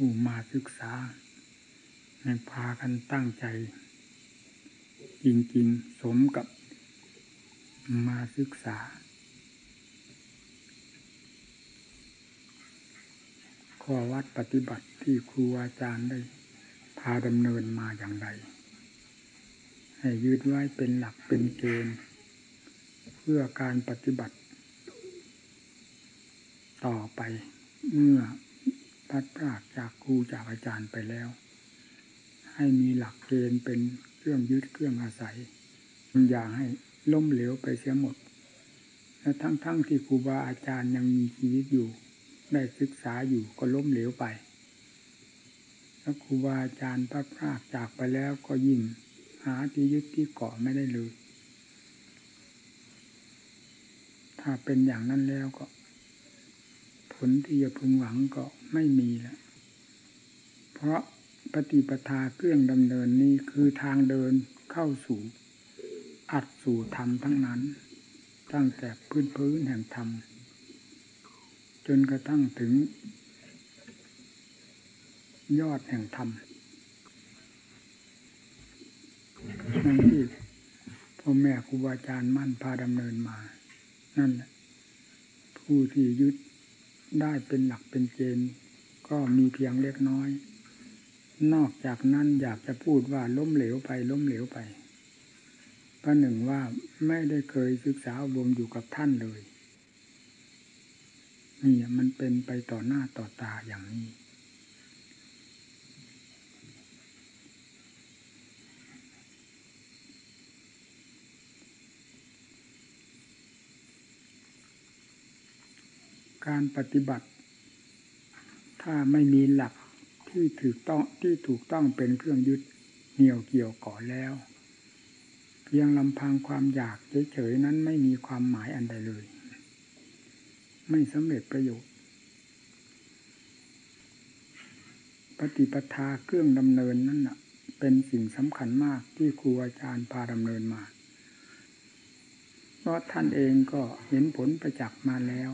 ผู้มาศึกษา ให้พากันตั้งใจ จริงๆ สมกับมาศึกษา ข้อวัดปฏิบัติที่ครูอาจารย์ได้พาดำเนินมาอย่างไร ให้ยึดไว้เป็นหลักเป็นเกณฑ์ เพื่อการปฏิบัติ ต่อไปเมื่อ พัดพรากจากครูจากอาจารย์ไปแล้ว ให้มีหลักเกณฑ์เป็นเครื่องยึดเครื่องอาศัยอย่าให้ล้มเหลวไปเสียหมด และทั้งๆทที่ครูบาอาจารย์ยังมีชีวิตอยู่ ได้ศึกษาอยู่ก็ล้มเหลวไปแล้วครูบาอาจารย์พัดพรากจากไปแล้วก็ยิ่งหาที่ยึดที่เกาะไม่ได้เลย ถ้าเป็นอย่างนั้นแล้วก็ ผลที่จะพึงหวังก็ ไม่มีแล้วเพราะปฏิปทาเครื่องดำเนินนี้คือทางเดินเข้าสู่อัดสู่ธรรมทั้งนั้น ตั้งแต่พื้นพื้นแห่งธรรม จนกระทั่งถึง ยอดแห่งธรรมนั่นที่พ่อแม่ครูบาอาจารย์มั่นพาดำเนินมา นั่นแหละผู้ที่ยึด ได้เป็นหลักเป็นเกณฑ์ก็มีเพียงเล็กน้อย นอกจากนั้นอยากจะพูดว่าล้มเหลวไปล้มเหลวไปประหนึ่งว่าไม่ได้เคยศึกษาอบรมอยู่กับท่านเลยนี่มันเป็นไปต่อหน้าต่อตาอย่างนี้ การปฏิบัติ ถ้าไม่มีหลักที่ถูกต้องที่ถูกต้องเป็นเครื่องยึดเหนี่ยวเกี่ยวก่อนแล้ว เพียงลำพังความอยากเฉยๆนั้นไม่มีความหมายอันใดเลย ไม่สำเร็จประโยชน์ปฏิปทาเครื่องดำเนินนั้นนะเป็นสิ่งสำคัญมากที่ครูอาจารย์พาดำเนินมา เพราะท่านเองก็เห็นผลประจักษ์มาแล้ว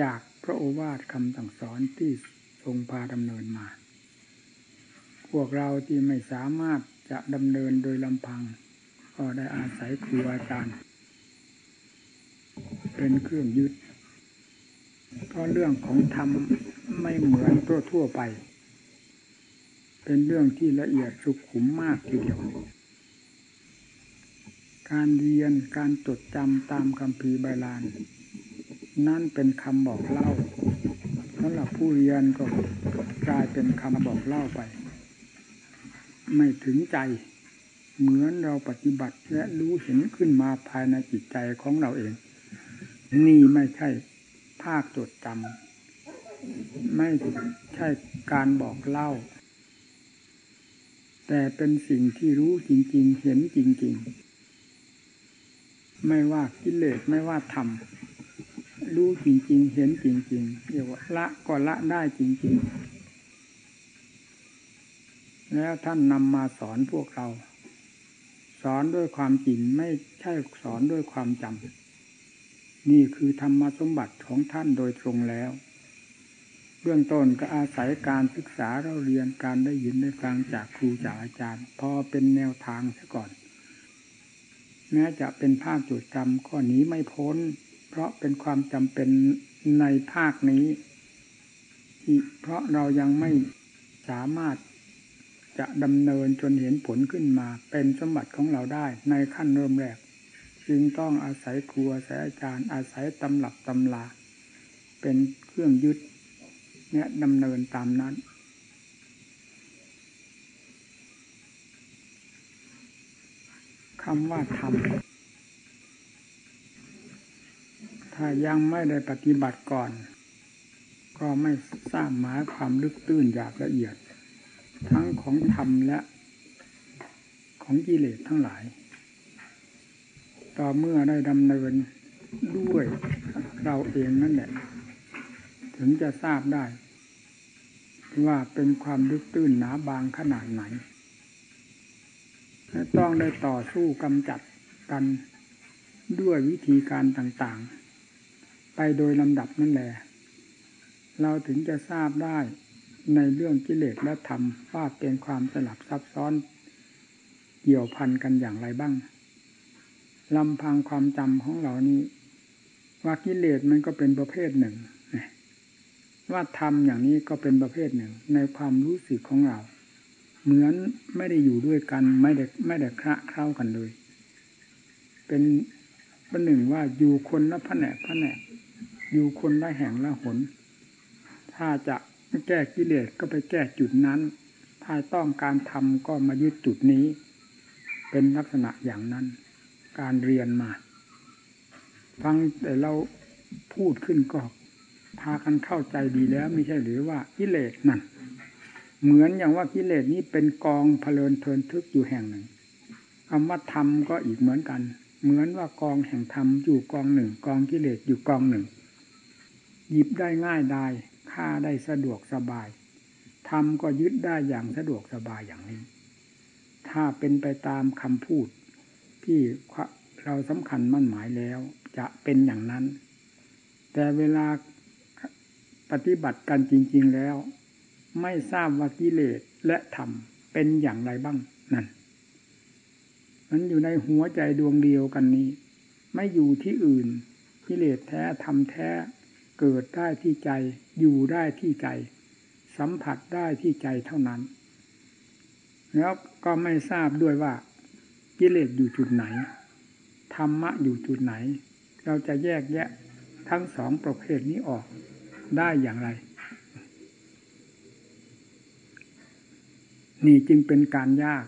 จากพระโอวาทคำสั่งสอนที่ทรงพาดำเนินมา พวกเราที่ไม่สามารถจะดำเนินโดยลำพัง ก็ได้อาศัยครูอาจารย์ เป็นเครื่องยึดเพราะเรื่องของธรรมไม่เหมือนทั่วทั่วไป เป็นเรื่องที่ละเอียดสุขุมมากทีเดียว การเรียนการจดจำตามคำพีใบลาน นั่นเป็นคำบอกเล่าสำหรับผู้เรียนก็กลายเป็นคำบอกเล่าไป ไม่ถึงใจ เหมือนเราปฏิบัติและรู้เห็นขึ้นมาภายในจิตใจของเราเอง นี่ไม่ใช่ภาคจดจำไม่ใช่การบอกเล่า แต่เป็นสิ่งที่รู้จริง ๆ เห็นจริง ๆ ไม่ว่ากิเลสไม่ว่าธรรม รู้จริง ๆ เห็นจริง ๆ เรียกว่าละก็ละได้จริง ๆ แล้วท่านนำมาสอนพวกเรา สอนด้วยความจริงไม่ใช่สอนด้วยความจำนี่คือธรรมสมบัติของท่านโดยตรงแล้ว เบื้องต้นก็อาศัยการศึกษาเราเรียนการได้ยินได้ฟังจากครูจากอาจารย์ พอเป็นแนวทางซะก่อนแม้จะเป็นภาคจดจำข้อนี้ไม่พ้น เพราะเป็นความจำเป็นในภาคนี้เพราะเรายังไม่สามารถจะดำเนินจนเห็นผลขึ้นมา เป็นสมบัติของเราได้ในขั้นเริ่มแรก จึงต้องอาศัยครูอาศัยอาจารย์อาศัยตำหลับตำลา เป็นเครื่องยึดเนี่ยดำเนินตามนั้น คำว่าทำ ถ้ายังไม่ได้ปฏิบัติก่อน ก็ไม่ทราบหมายความลึกตื้นอยางละเอียด ทั้งของธรรมและ ของกิเลสทั้งหลาย ต่อเมื่อได้ดำเนินด้วยเราเองนั่นแหละ ถึงจะทราบได้ ว่าเป็นความลึกตื้นหนาบางขนาดไหนและต้องได้ต่อสู้กำจัดกันด้วยวิธีการต่างๆ ไปโดยลำดับนั่นแหละเราถึงจะทราบได้ในเรื่องกิเลสและธรรมว่าเป็นความสลับซับซ้อนเกี่ยวพันกันอย่างไรบ้างลำพังความจำของเรานี้ ว่ากิเลสมันก็เป็นประเภทหนึ่ง ว่าธรรมอย่างนี้ก็เป็นประเภทหนึ่ง ในความรู้สึกของเรา เหมือนไม่ได้อยู่ด้วยกันไม่ได้ไม่ได้คระเข้ากันเลย เป็นประหนึ่งว่าอยู่คนละแผนกแผนก อยู่คนละแห่งละหน ถ้าจะแก้กิเลสก็ไปแก้จุดนั้น ถ้าต้องการทำก็มายึดจุดนี้ เป็นลักษณะอย่างนั้น การเรียนมา ฟังแต่เราพูดขึ้นก็พากันเข้าใจดีแล้วไม่ใช่หรือว่ากิเลสนั่นเหมือนอย่างว่ากิเลสนี้เป็นกองเพลินเทินทึกอยู่แห่งหนึ่งคำว่าธรรมก็อีกเหมือนกัน เหมือนว่ากองแห่งธรรมอยู่กองหนึ่ง กองกิเลสอยู่กองหนึ่ง หยิบได้ง่ายได้ฆ่าได้สะดวกสบายทำก็ยึดได้อย่างสะดวกสบายอย่างนี้ ถ้าเป็นไปตามคำพูด ที่เราสำคัญมั่นหมายแล้ว จะเป็นอย่างนั้น แต่เวลาปฏิบัติกันจริง ๆแล้ว ไม่ทราบว่ากิเลสและธรรมเป็นอย่างไรบ้างนั่นมันอยู่ในหัวใจดวงเดียวกันนี้ ไม่อยู่ที่อื่นกิเลสแท้ธรรมแท้ เกิดได้ที่ใจอยู่ได้ที่ใจ สัมผัสได้ที่ใจเท่านั้น แล้วก็ไม่ทราบด้วยว่ากิเลสอยู่จุดไหนธรรมะอยู่จุดไหน เราจะแยกแยะทั้งสองประเภทนี้ออกได้อย่างไร นี่จึงเป็นการยาก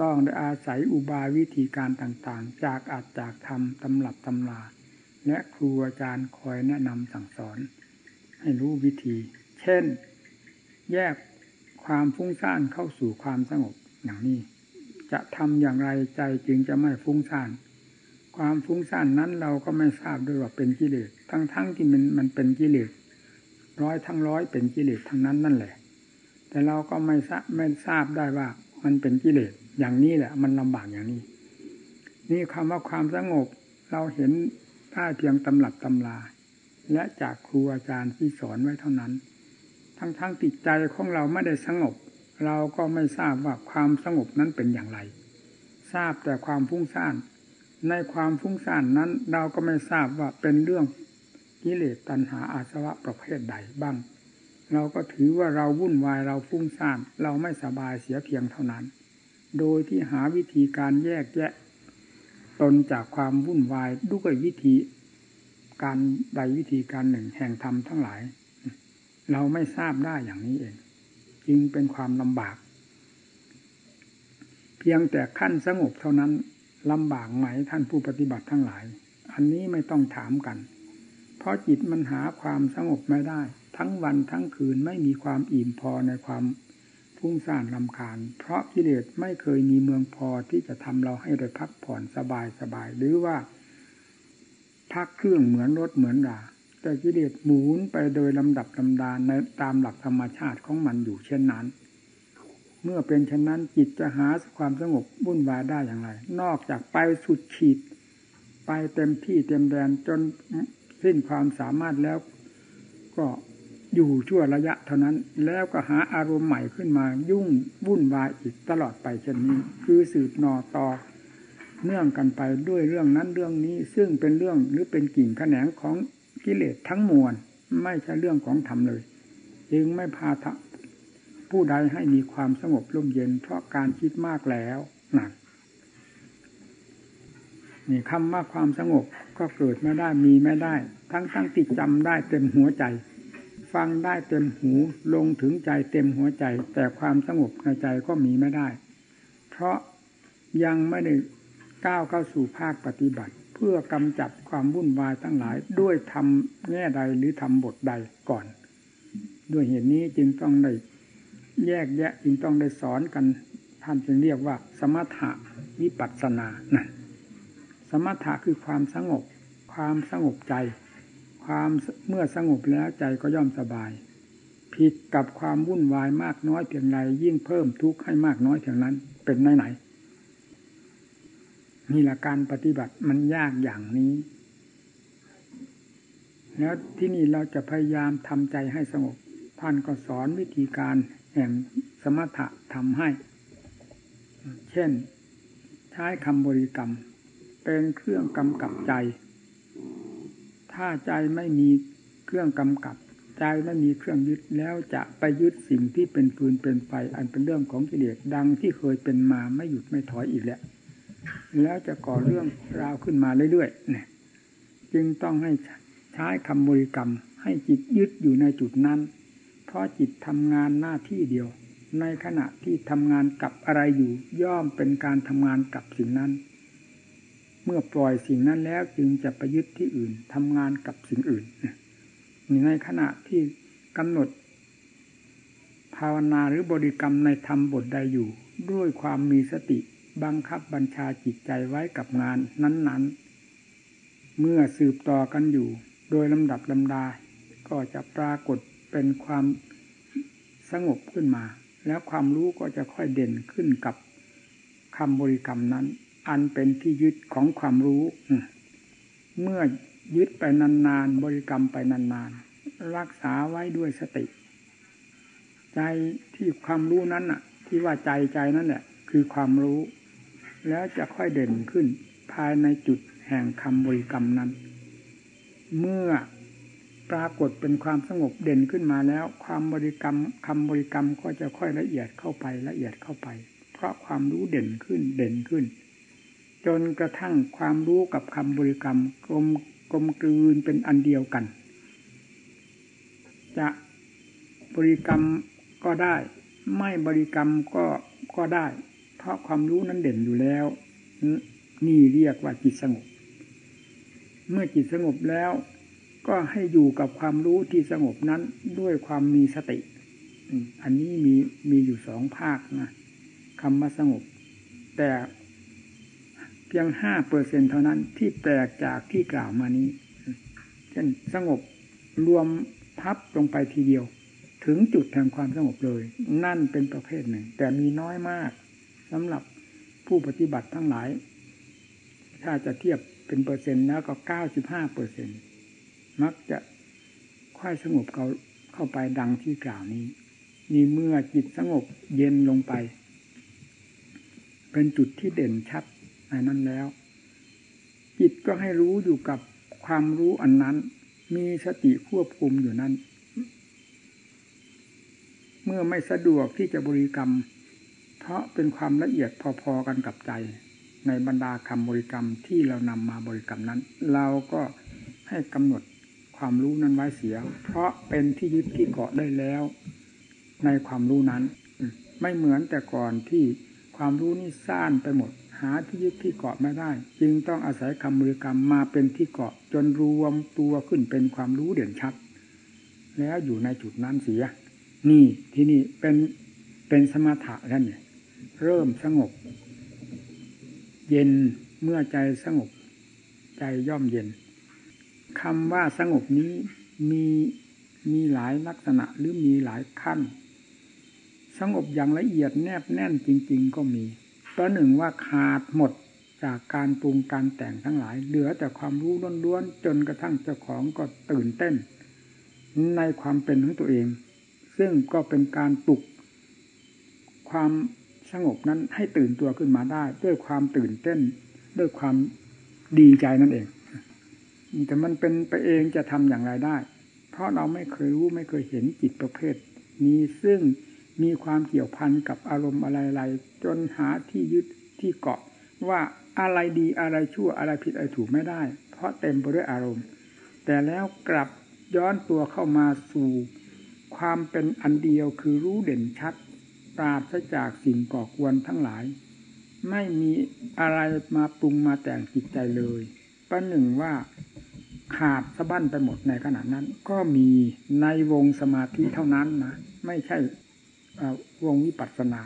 ต้องได้อาศัยอุบายวิธีการต่างๆ จากอาจจากธรรมตำรับตำลา และครูอาจารย์คอยแนะนำสั่งสอน ให้รู้วิธี เช่น แยกความฟุ้งซ่านเข้าสู่ความสงบอย่างนี้ จะทำอย่างไรใจจึงจะไม่ฟุ้งซ่าน ความฟุ้งซ่านนั้นเราก็ไม่ทราบด้วยว่าเป็นกิเลสทั้งๆทที่มันมันเป็นกิเลสร้อยทั้งร้อยเป็นกิเลสทั้งนั้นนั่นแหละ แต่เราก็ไม่ทราบไม่ทราบได้ว่ามันเป็นกิเลสอย่างนี้แหละ มันลำบากอย่างนี้ นี่คำว่าความสงบเราเห็น ได้เพียงตำหลับตำลา และจากครูอาจารย์ที่สอนไว้เท่านั้น ทั้งๆทติดใจของเราไม่ได้สงบ เราก็ไม่ทราบว่าความสงบนั้นเป็นอย่างไร ทราบแต่ความฟุ้งซ่าน ในความฟุ้งซ่านนั้น เราก็ไม่ทราบว่าเป็นเรื่องกิเลสตัณหาอาสวะประเภทใดบ้าง เราก็ถือว่าเราวุ่นวายเราฟุ้งซ่าน เราไม่สบายเสียเพียงเท่านั้น โดยที่หาวิธีการแยกแยะ ตนจากความวุ่นวายด้วยวิธีการใดวิธีการหนึ่งแห่งธรรมทั้งหลาย เราไม่ทราบได้อย่างนี้เอง จึงเป็นความลำบาก เพียงแต่ขั้นสงบเท่านั้นลำบากไหมท่านผู้ปฏิบัติทั้งหลาย อันนี้ไม่ต้องถามกัน เพราะจิตมันหาความสงบไม่ได้ ทั้งวันทั้งคืนไม่มีความอิ่มพอในความ ฟุ้งซ่านลำคาญ เพราะกิเลสไม่เคยมีเมืองพอที่จะทำเราให้ได้พักผ่อนสบายสบายหรือว่า พักเครื่องเหมือนรถเหมือนราแต่กิเลสหมุนไปโดยลำดับลำดานในตามหลักธรรมชาติของมันอยู่เช่นนั้น เมื่อเป็นเช่นนั้นจิตจะหาความสงบวุ่นวายได้อย่างไร นอกจากไปสุดขีด ไปเต็มที่เต็มแดนจนสิ้นความสามารถแล้วก็ อยู่ชั่วระยะเท่านั้น แล้วก็หาอารมณ์ใหม่ขึ้นมายุ่งวุ่นวายอีกตลอดไปเช่นนี้ คือสืบนอต่อเนื่องกันไปด้วยเรื่องนั้นเรื่องนี้ ซึ่งเป็นเรื่องหรือเป็นกิ่งแขนงของกิเลสทั้งมวล ไม่ใช่เรื่องของธรรมเลย จึงไม่พาผู้ใดให้มีความสงบร่มเย็นเพราะการคิดมากแล้วนั่นนี่คำว่าความสงบก็เกิดไม่ได้มีไม่ได้ ทั้งทั้งติดจำได้เต็มหัวใจ ฟังได้เต็มหูลงถึงใจเต็มหัวใจ แต่ความสงบในใจก็มีไม่ได้ เพราะยังไม่ได้ก้าวเข้าสู่ภาคปฏิบัติ เพื่อกำจัดความวุ่นวายทั้งหลายด้วยทำแง่ใดหรือทำบทใดก่อน ด้วยเหตุนี้จึงต้องได้แยกแยะจึงต้องได้สอนกันท่านจึงเรียกว่า สมถะวิปัสสนานะสมถะคือความสงบ ความสงบใจ ความเมื่อสงบแล้วใจก็ย่อมสบาย ผิดกับความวุ่นวายมากน้อยเพียงไรยิ่งเพิ่มทุกข์ให้มากน้อยเพียงนั้น เป็นไหนไหนนี่แหละการปฏิบัติมันยากอย่างนี้ แล้วที่นี่เราจะพยายามทำใจให้สงบทท่านก็สอนวิธีการแห่งสมถะทำให้ เช่น ใช้คำบริกรรม เป็นเครื่องกำกับใจ ถ้าใจไม่มีเครื่องกำกับ ใจไม่มีเครื่องยึดแล้วจะไปยึดสิ่งที่เป็นฟืนเป็นไฟอันเป็นเรื่องของกิเลสดังที่เคยเป็นมาไม่หยุดไม่ถอยอีกแล้วแล้วจะก่อเรื่องราวขึ้นมาเรื่อยๆเนี่ยจึงต้องให้ใช้คำบริกรรม ให้จิตยึดอยู่ในจุดนั้น เพราะจิตทำงานหน้าที่เดียว ในขณะที่ทำงานกับอะไรอยู่ ย่อมเป็นการทำงานกับสิ่งนั้น เมื่อปล่อยสิ่งนั้นแล้วจึงจะไปยึดที่อื่นทำงานกับสิ่งอื่นในขณะที่กำหนด ภาวนาหรือบริกรรมในธรรมบทใดอยู่ ด้วยความมีสติบังคับบัญชาจิตใจไว้กับงานนั้น ๆ เมื่อสืบต่อกันอยู่ โดยลำดับลำดา ก็จะปรากฏเป็นความสงบขึ้นมา แล้วความรู้ก็จะค่อยเด่นขึ้นกับคำบริกรรมนั้น อันเป็นที่ยึดของความรู้เมื่อยึดไปนานๆ บริกรรมไปนานๆ รักษาไว้ด้วยสติ ใจที่ความรู้นั้นน่ะ ที่ว่าใจใจนั่นแหละคือความรู้ แล้วจะค่อยเด่นขึ้น ภายในจุดแห่งคำบริกรรมนั้น เมื่อปรากฏเป็นความสงบเด่นขึ้นมาแล้ว ความบริกรรมคำบริกรรมก็จะค่อยละเอียดเข้าไปละเอียดเข้าไป เพราะความรู้เด่นขึ้นเด่นขึ้น จนกระทั่งความรู้กับคำบริกรรมกลมกลมกลืนเป็นอันเดียวกัน จะบริกรรมก็ได้ ไม่บริกรรมก็ก็ได้ เพราะความรู้นั้นเด่นอยู่แล้ว นี่เรียกว่าจิตสงบ เมื่อจิตสงบแล้ว ก็ให้อยู่กับความรู้ที่สงบนั้นด้วยความมีสติ อันนี้มีมีอยู่สองภาคนะคำว่าสงบ แต่ พียงห้าเปอร์เซ็นเท่านั้นที่แปลกจากที่กล่าวมานี้เช่นสงบรวมพับลงไปทีเดียว ถึงจุดแห่งความสงบเลย นั่นเป็นประเภทหนึ่ง แต่มีน้อยมากสำหรับผู้ปฏิบัติทั้งหลาย ถ้าจะเทียบเป็นเปอร์เซ็นต์แล้วก็เก้าสิบห้าเปอร์เซ็นมักจะค่อยสงบเขาเข้าไปดังที่กล่าวนี้ นี่เมื่อจิตสงบเย็นลงไป เป็นจุดที่เด่นชัด ในนั้นแล้ว จิตก็ให้รู้อยู่กับความรู้อันนั้น มีสติควบคุมอยู่นั้น เมื่อไม่สะดวกที่จะบริกรรม เพราะเป็นความละเอียดพอๆกันกับใจ ในบรรดาคำบริกรรมที่เรานำมาบริกรรมนั้น เราก็ให้กำหนดความรู้นั้นไว้เสีย เพราะเป็นที่ยึดที่เกาะได้แล้ว ในความรู้นั้น ไม่เหมือนแต่ก่อนที่ความรู้นี่ซ่านไปหมด หาที่ยึดที่เกาะไม่ได้ จึงต้องอาศัยคำบริกรรมมาเป็นที่เกาะจนรวมตัวขึ้นเป็นความรู้เด่นชัด แล้วอยู่ในจุดนั้นเสีย นี่ที่นี่เป็นเป็นสมถะแล้วเนี่ย เริ่มสงบ เย็นเมื่อใจสงบ ใจย่อมเย็นคำว่าสงบนี้มีมีหลายลักษณะหรือมีหลายขั้น สงบอย่างละเอียดแนบแน่นจริง ๆ ก็มี ประหนึ่งว่าขาดหมดจากการปรุงการแต่งทั้งหลาย เหลือแต่ความรู้ล้วนๆจนกระทั่งเจ้าของก็ตื่นเต้น ในความเป็นของตัวเอง ซึ่งก็เป็นการปลุก ความสงบนั้นให้ตื่นตัวขึ้นมาได้ ด้วยความตื่นเต้น ด้วยความดีใจนั่นเอง แต่มันเป็นไปเองจะทำอย่างไรได้ เพราะเราไม่เคยรู้ไม่เคยเห็นจิตประเภทนี้ซึ่ง มีความเกี่ยวพันกับอารมณ์อะไรๆจนหาที่ยึดที่เกาะ ว่าอะไรดีอะไรชั่วอะไรผิดอะไรถูกไม่ได้ เพราะเต็มไปด้วยอารมณ์ แต่แล้วกลับย้อนตัวเข้ามาสู่ความเป็นอันเดียวคือรู้เด่นชัดปราศจากสิ่งก่อควรทั้งหลาย ไม่มีอะไรมาปรุงมาแต่งจิตใจเลยประหนึ่งว่าขาดสะบั้นไปหมดในขณะนั้น ก็มีในวงสมาธิเท่านั้นนะไม่ใช่ วงวิปัสสนา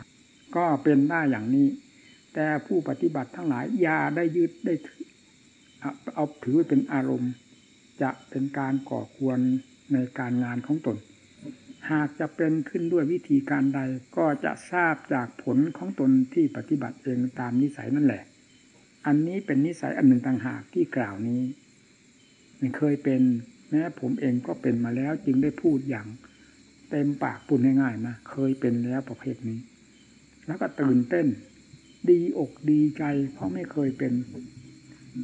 ก็เป็นได้อย่างนี้ แต่ผู้ปฏิบัติทั้งหลายอย่าได้ยึดได้เอาถือเป็นอารมณ์ จะเป็นการก่อควรในการงานของตน หากจะเป็นขึ้นด้วยวิธีการใดก็จะทราบจากผลของตนที่ปฏิบัติเองตามนิสัยนั่นแหละ อันนี้เป็นนิสัยอันหนึ่งต่างหากที่กล่าวนี้เคยเป็นแม้ผมเองก็เป็นมาแล้วจึงได้พูดอย่าง เต็มปากปุ่นง่ายๆนะเคยเป็นแล้วประเภทนี้ แล้วก็ตื่นเต้น ดีอกดีใจ เพราะไม่เคยเป็น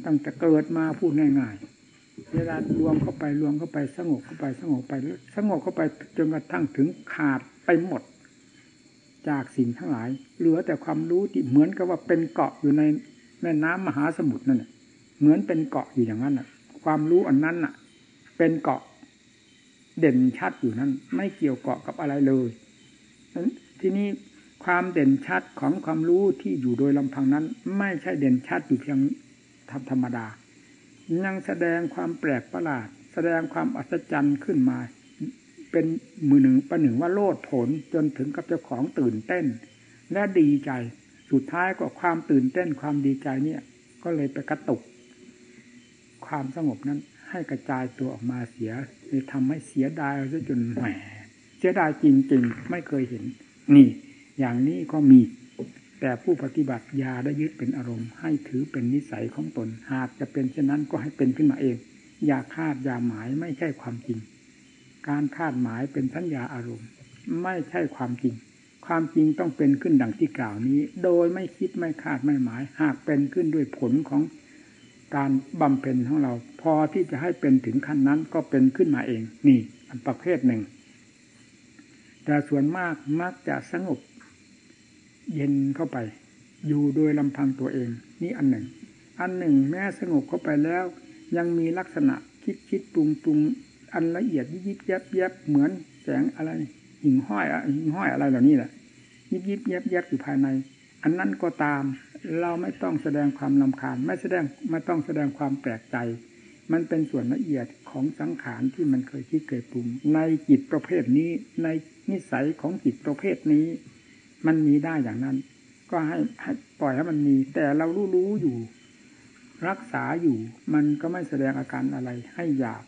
ตั้งแต่เกิดมาพูดง่ายๆเวลารวมเข้าไปรวมเข้าไปสงบเข้าไปสงบไปสงบเข้าไปจนกระทั่งถึงขาดไปหมด จากสิ่งทั้งหลาย เหลือแต่ความรู้ที่เหมือนกับว่าเป็นเกาะอยู่ในแม่น้ำมหาสมุทรนั่นเหมือนเป็นเกาะอยู่อย่างนั้นน่ะ ความรู้อันนั้นน่ะ เป็นเกาะ เด่นชัดอยู่นั้น ไม่เกี่ยวเกาะกับอะไรเลยที่นี้ความเด่นชัดของความรู้ที่อยู่โดยลำพังนั้น ไม่ใช่เด่นชัดอยู่เพียงธรรมดา ยังแสดงความแปลกประหลาด แสดงความอัศจรรย์ขึ้นมา เป็นมือหนึ่งประหนึ่งว่าโลดผลจนถึงกับเจ้าของตื่นเต้น และดีใจ สุดท้ายก็ความตื่นเต้นความดีใจเนี่ย ก็เลยไปกระตุก ความสงบนั้นให้กระจายตัวออกมาเสีย เลยทำให้เสียดายซะจนแหมเสียดายจริงๆ ไม่เคยเห็น นี่ อย่างนี้ก็มี แต่ผู้ปฏิบัติยาได้ยึดเป็นอารมณ์ ให้ถือเป็นนิสัยของตน หากจะเป็นเช่นนั้นก็ให้เป็นขึ้นมาเอง อย่าคาดอย่าหมายไม่ใช่ความจริง การคาดหมายเป็นสัญญาอารมณ์ ไม่ใช่ความจริง ความจริงต้องเป็นขึ้นดังที่กล่าวนี้ โดยไม่คิดไม่คาดไม่หมาย หากเป็นขึ้นด้วยผลของการบำเพ็ญของเรา พอที่จะให้เป็นถึงขั้นนั้นก็เป็นขึ้นมาเอง นี่อันประเภทหนึ่ง แต่ส่วนมากมักจะสงบ เย็นเข้าไป อยู่โดยลำพังตัวเอง นี่อันหนึ่ง อันหนึ่ง แม้สงบเข้าไปแล้ว ยังมีลักษณะคิดคิดปรุงปรุงอันละเอียดยิบยิบยบแยบเหมือนแสงอะไรหิ่งห้อยอะหิ่งห้อยอะไรเหล่านี้แหละยิบยิบแยบแยบอยู่ภายใน อันนั้นก็ตาม เราไม่ต้องแสดงความลำคาญไม่แสดงไม่ต้องแสดงความแปลกใจ มันเป็นส่วนละเอียดของสังขารที่มันเคยคิดเคยปรุง ในจิตประเภทนี้ ในนิสัยของจิตประเภทนี้ มันมีได้อย่างนั้น ก็ให้ให้ปล่อยให้มันมี แต่เรารู้รู้อยู่ รักษาอยู่ มันก็ไม่แสดงอาการอะไร ให้หยาบ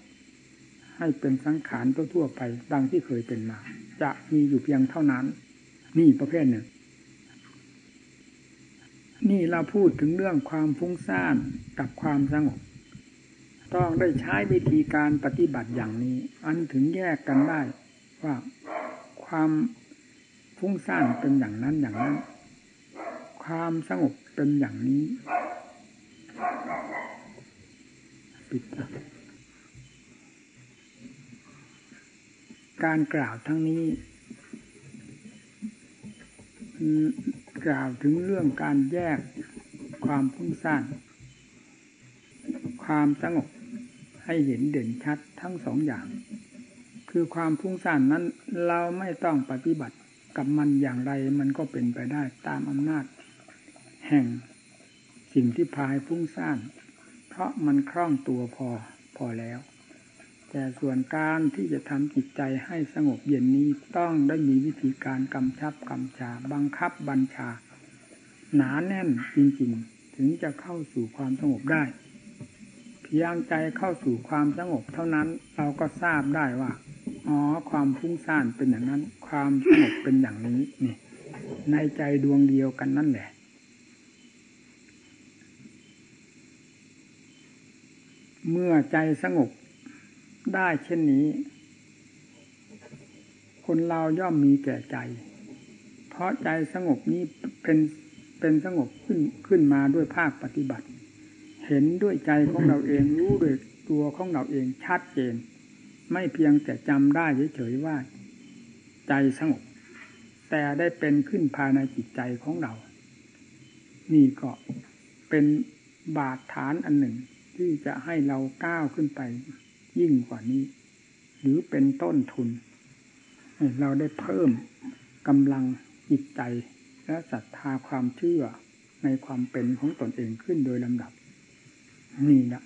ให้เป็นสังขารทั่วๆไป ดังที่เคยเป็นมา จะมีอยู่เพียงเท่านั้น นี่ประเภทหนึ่งนี่เราพูดถึงเรื่องความฟุ้งซ่านกับความสงบ ต้องได้ใช้วิธีการปฏิบัติอย่างนี้ อันถึงแยกกันได้ว่าความฟุ้งซ่านเป็นอย่างนั้นอย่างนั้น ความสงบเป็นอย่างนี้ ปิดการกล่าวทั้งนี้กล่าวถึงเรื่องการแยกความพุ่งสร้างความสงบ ให้เห็นเด่นชัดทั้งสองอย่าง คือความพุ่งสร้างนั้นเราไม่ต้องปฏิบัติกับมันอย่างไรมันก็เป็นไปได้ตามอำนาจ แห่งสิ่งที่พายพุ่งสร้างเพราะมันคล่องตัวพอพอแล้ว แต่ส่วนการที่จะทำจิตใจให้สงบเย็นนี้ต้องได้มีวิธีการกำชับกำชา บังคับบัญชา หนาแน่นจริง ๆ ถึงจะเข้าสู่ความสงบได้ เพียงใจเข้าสู่ความสงบเท่านั้น เราก็ทราบได้ว่าอ๋อความฟุ้งซ่านเป็นอย่างนั้น ความสงบเป็นอย่างนี้นี่ในใจดวงเดียวกันนั่นแหละ เมื่อใจสงบได้เช่นนี้ คนเราย่อมมีแก่ใจ เพราะใจสงบนี้เป็นเป็นสงบขึ้นขึ้นมาด้วยภาคปฏิบัติ เห็นด้วยใจของเราเองรู้ด้วยตัวของเราเองชัดเจน ไม่เพียงแต่จำได้เฉยๆว่า ใจสงบ แต่ได้เป็นขึ้นภายในจิตใจของเรา นี่ก็เป็นบาดฐานอันหนึ่ง ที่จะให้เราก้าวขึ้นไป ยิ่งกว่านี้ หรือเป็นต้นทุน เราได้เพิ่มกำลังจิตใจและศรัทธาความเชื่อในความเป็นของตนเองขึ้นโดยลำดับ นี่นะ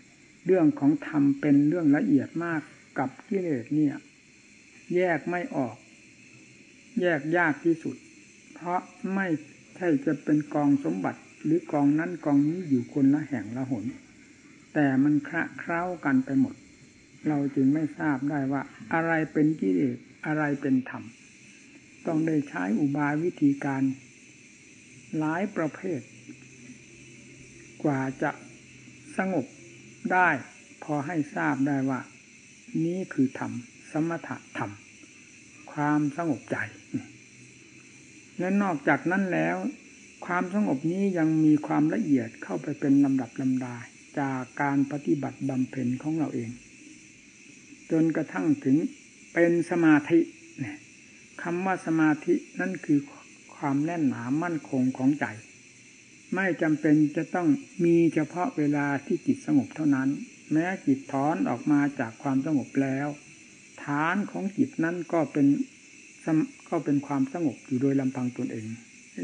เรื่องของธรรมเป็นเรื่องละเอียดมากกับกิเลสเนี่ย แยกไม่ออก แยกยากที่สุด เพราะไม่ใช่จะเป็นกองสมบัติหรือกองนั้นกองนี้อยู่คนละแห่งละหน แต่มันคละเคล้ากันไปหมด เราจึงไม่ทราบได้ว่า อะไรเป็นกิเลสอะไรเป็นธรรม ต้องได้ใช้อุบายวิธีการ หลายประเภท กว่าจะ สงบได้พอให้ทราบได้ว่า นี้คือธรรมสมถะธรรม ความสงบใจ และนอกจากนั้นแล้ว ความสงบนี้ยังมีความละเอียดเข้าไปเป็นลำดับลำดาจากการปฏิบัติบำเพ็ญของเราเอง จนกระทั่งถึงเป็นสมาธิคำว่าสมาธินั่นคือความแน่นหนามั่นคงของใจ ไม่จำเป็นจะต้องมีเฉพาะเวลาที่จิตสงบเท่านั้น แม้จิตถอนออกมาจากความสงบแล้ว ฐานของจิตนั้นก็เป็นก็เป็นความสงบอยู่โดยลำพังตนเอง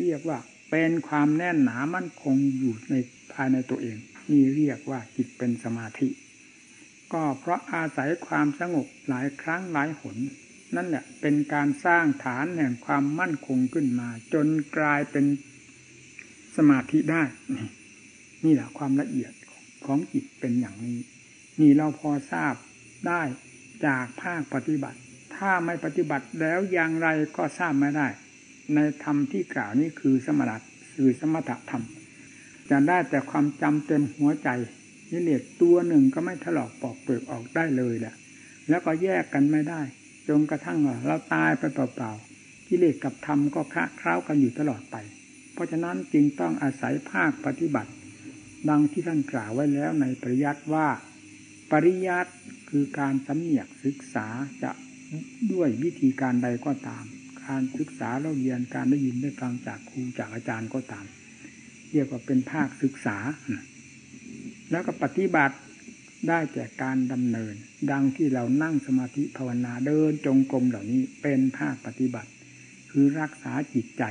เรียกว่าเป็นความแน่นหนามั่นคงอยู่ในภายในตัวเอง นี่เรียกว่าจิตเป็นสมาธิ ก็เพราะอาศัยความสงบหลายครั้งหลายหน นั่นแหละเป็นการสร้างฐานแห่งความมั่นคงขึ้นมา จนกลายเป็น สมาธิได้ นี่แหละความละเอียดของจิตเป็นอย่างนี้ นี่เราพอทราบได้จากภาคปฏิบัติ ถ้าไม่ปฏิบัติแล้วอย่างไรก็ทราบไม่ได้ ในธรรมที่กล่าวนี้คือสมถะคือสมถะธรรมจะได้แต่ความจำเต็มหัวใจนิเลศตัวหนึ่งก็ไม่ถลอกปอกเปลือกออกได้เลยแหละแล้วก็แยกกันไม่ได้ จนกระทั่งเราตายไปเปล่าๆกิเลสกับธรรมก็ค้าคล้ากันอยู่ตลอดไป เพราะฉะนั้นจึงต้องอาศัยภาคปฏิบัติ ดังที่ท่านกล่าวไว้แล้วในปริยัติว่า ปริยัติคือการสำเนียกศึกษาจะด้วยวิธีการใดก็ตาม การศึกษาเราเรียนการได้ยินได้ฟังจากครูจากอาจารย์ก็ตาม เรียกว่าเป็นภาคศึกษา แล้วก็ปฏิบัติได้แก่การดำเนิน ดังที่เรานั่งสมาธิภาวนาเดินจงกรมเหล่านี้เป็นภาคปฏิบัติ คือรักษาจิตใจ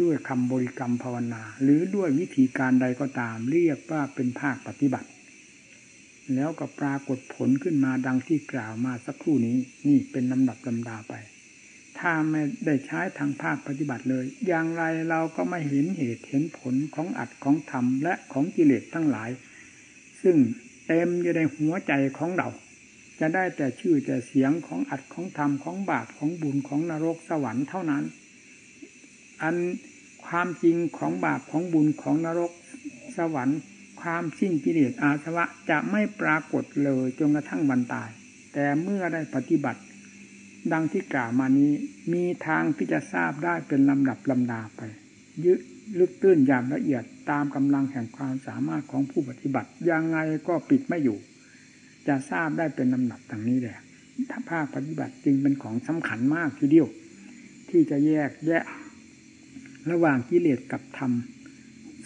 ด้วยคำบริกรรมภาวนา หรือด้วยวิธีการใดก็ตาม เรียกว่าเป็นภาคปฏิบัติ แล้วก็ปรากฏผลขึ้นมาดังที่กล่าวมาสักครู่นี้ นี่เป็นลำดับลำดาไป ถ้าไม่ได้ใช้ทางภาคปฏิบัติเลย อย่างไรเราก็ไม่เห็นเหตุเห็นผลของอัดของธรรมและของกิเลสทั้งหลาย ซึ่งเต็มอยู่ในหัวใจของเราจะได้แต่ชื่อแต่เสียงของอัดของธรรมของบาปของบุญของนรกสวรรค์เท่านั้น อันความจริงของบาปของบุญของนรกสวรรค์ ความสิ้นกิเลสอาสวะจะไม่ปรากฏเลยจนกระทั่งวันตาย แต่เมื่อได้ปฏิบัติ ดังที่กล่าวมานี้มีทางที่จะทราบได้เป็นลำดับลำดาไป ยึดลึกตื้นอย่างละเอียดตามกำลังแห่งความสามารถของผู้ปฏิบัติยังไงก็ปิดไม่อยู่ จะทราบได้เป็นลำดับทางนี้แหละถ้าภาคปฏิบัติจริงเป็นของสำคัญมากทีเดียว ที่จะแยกแยะ ระหว่างกิเลสกับธรรม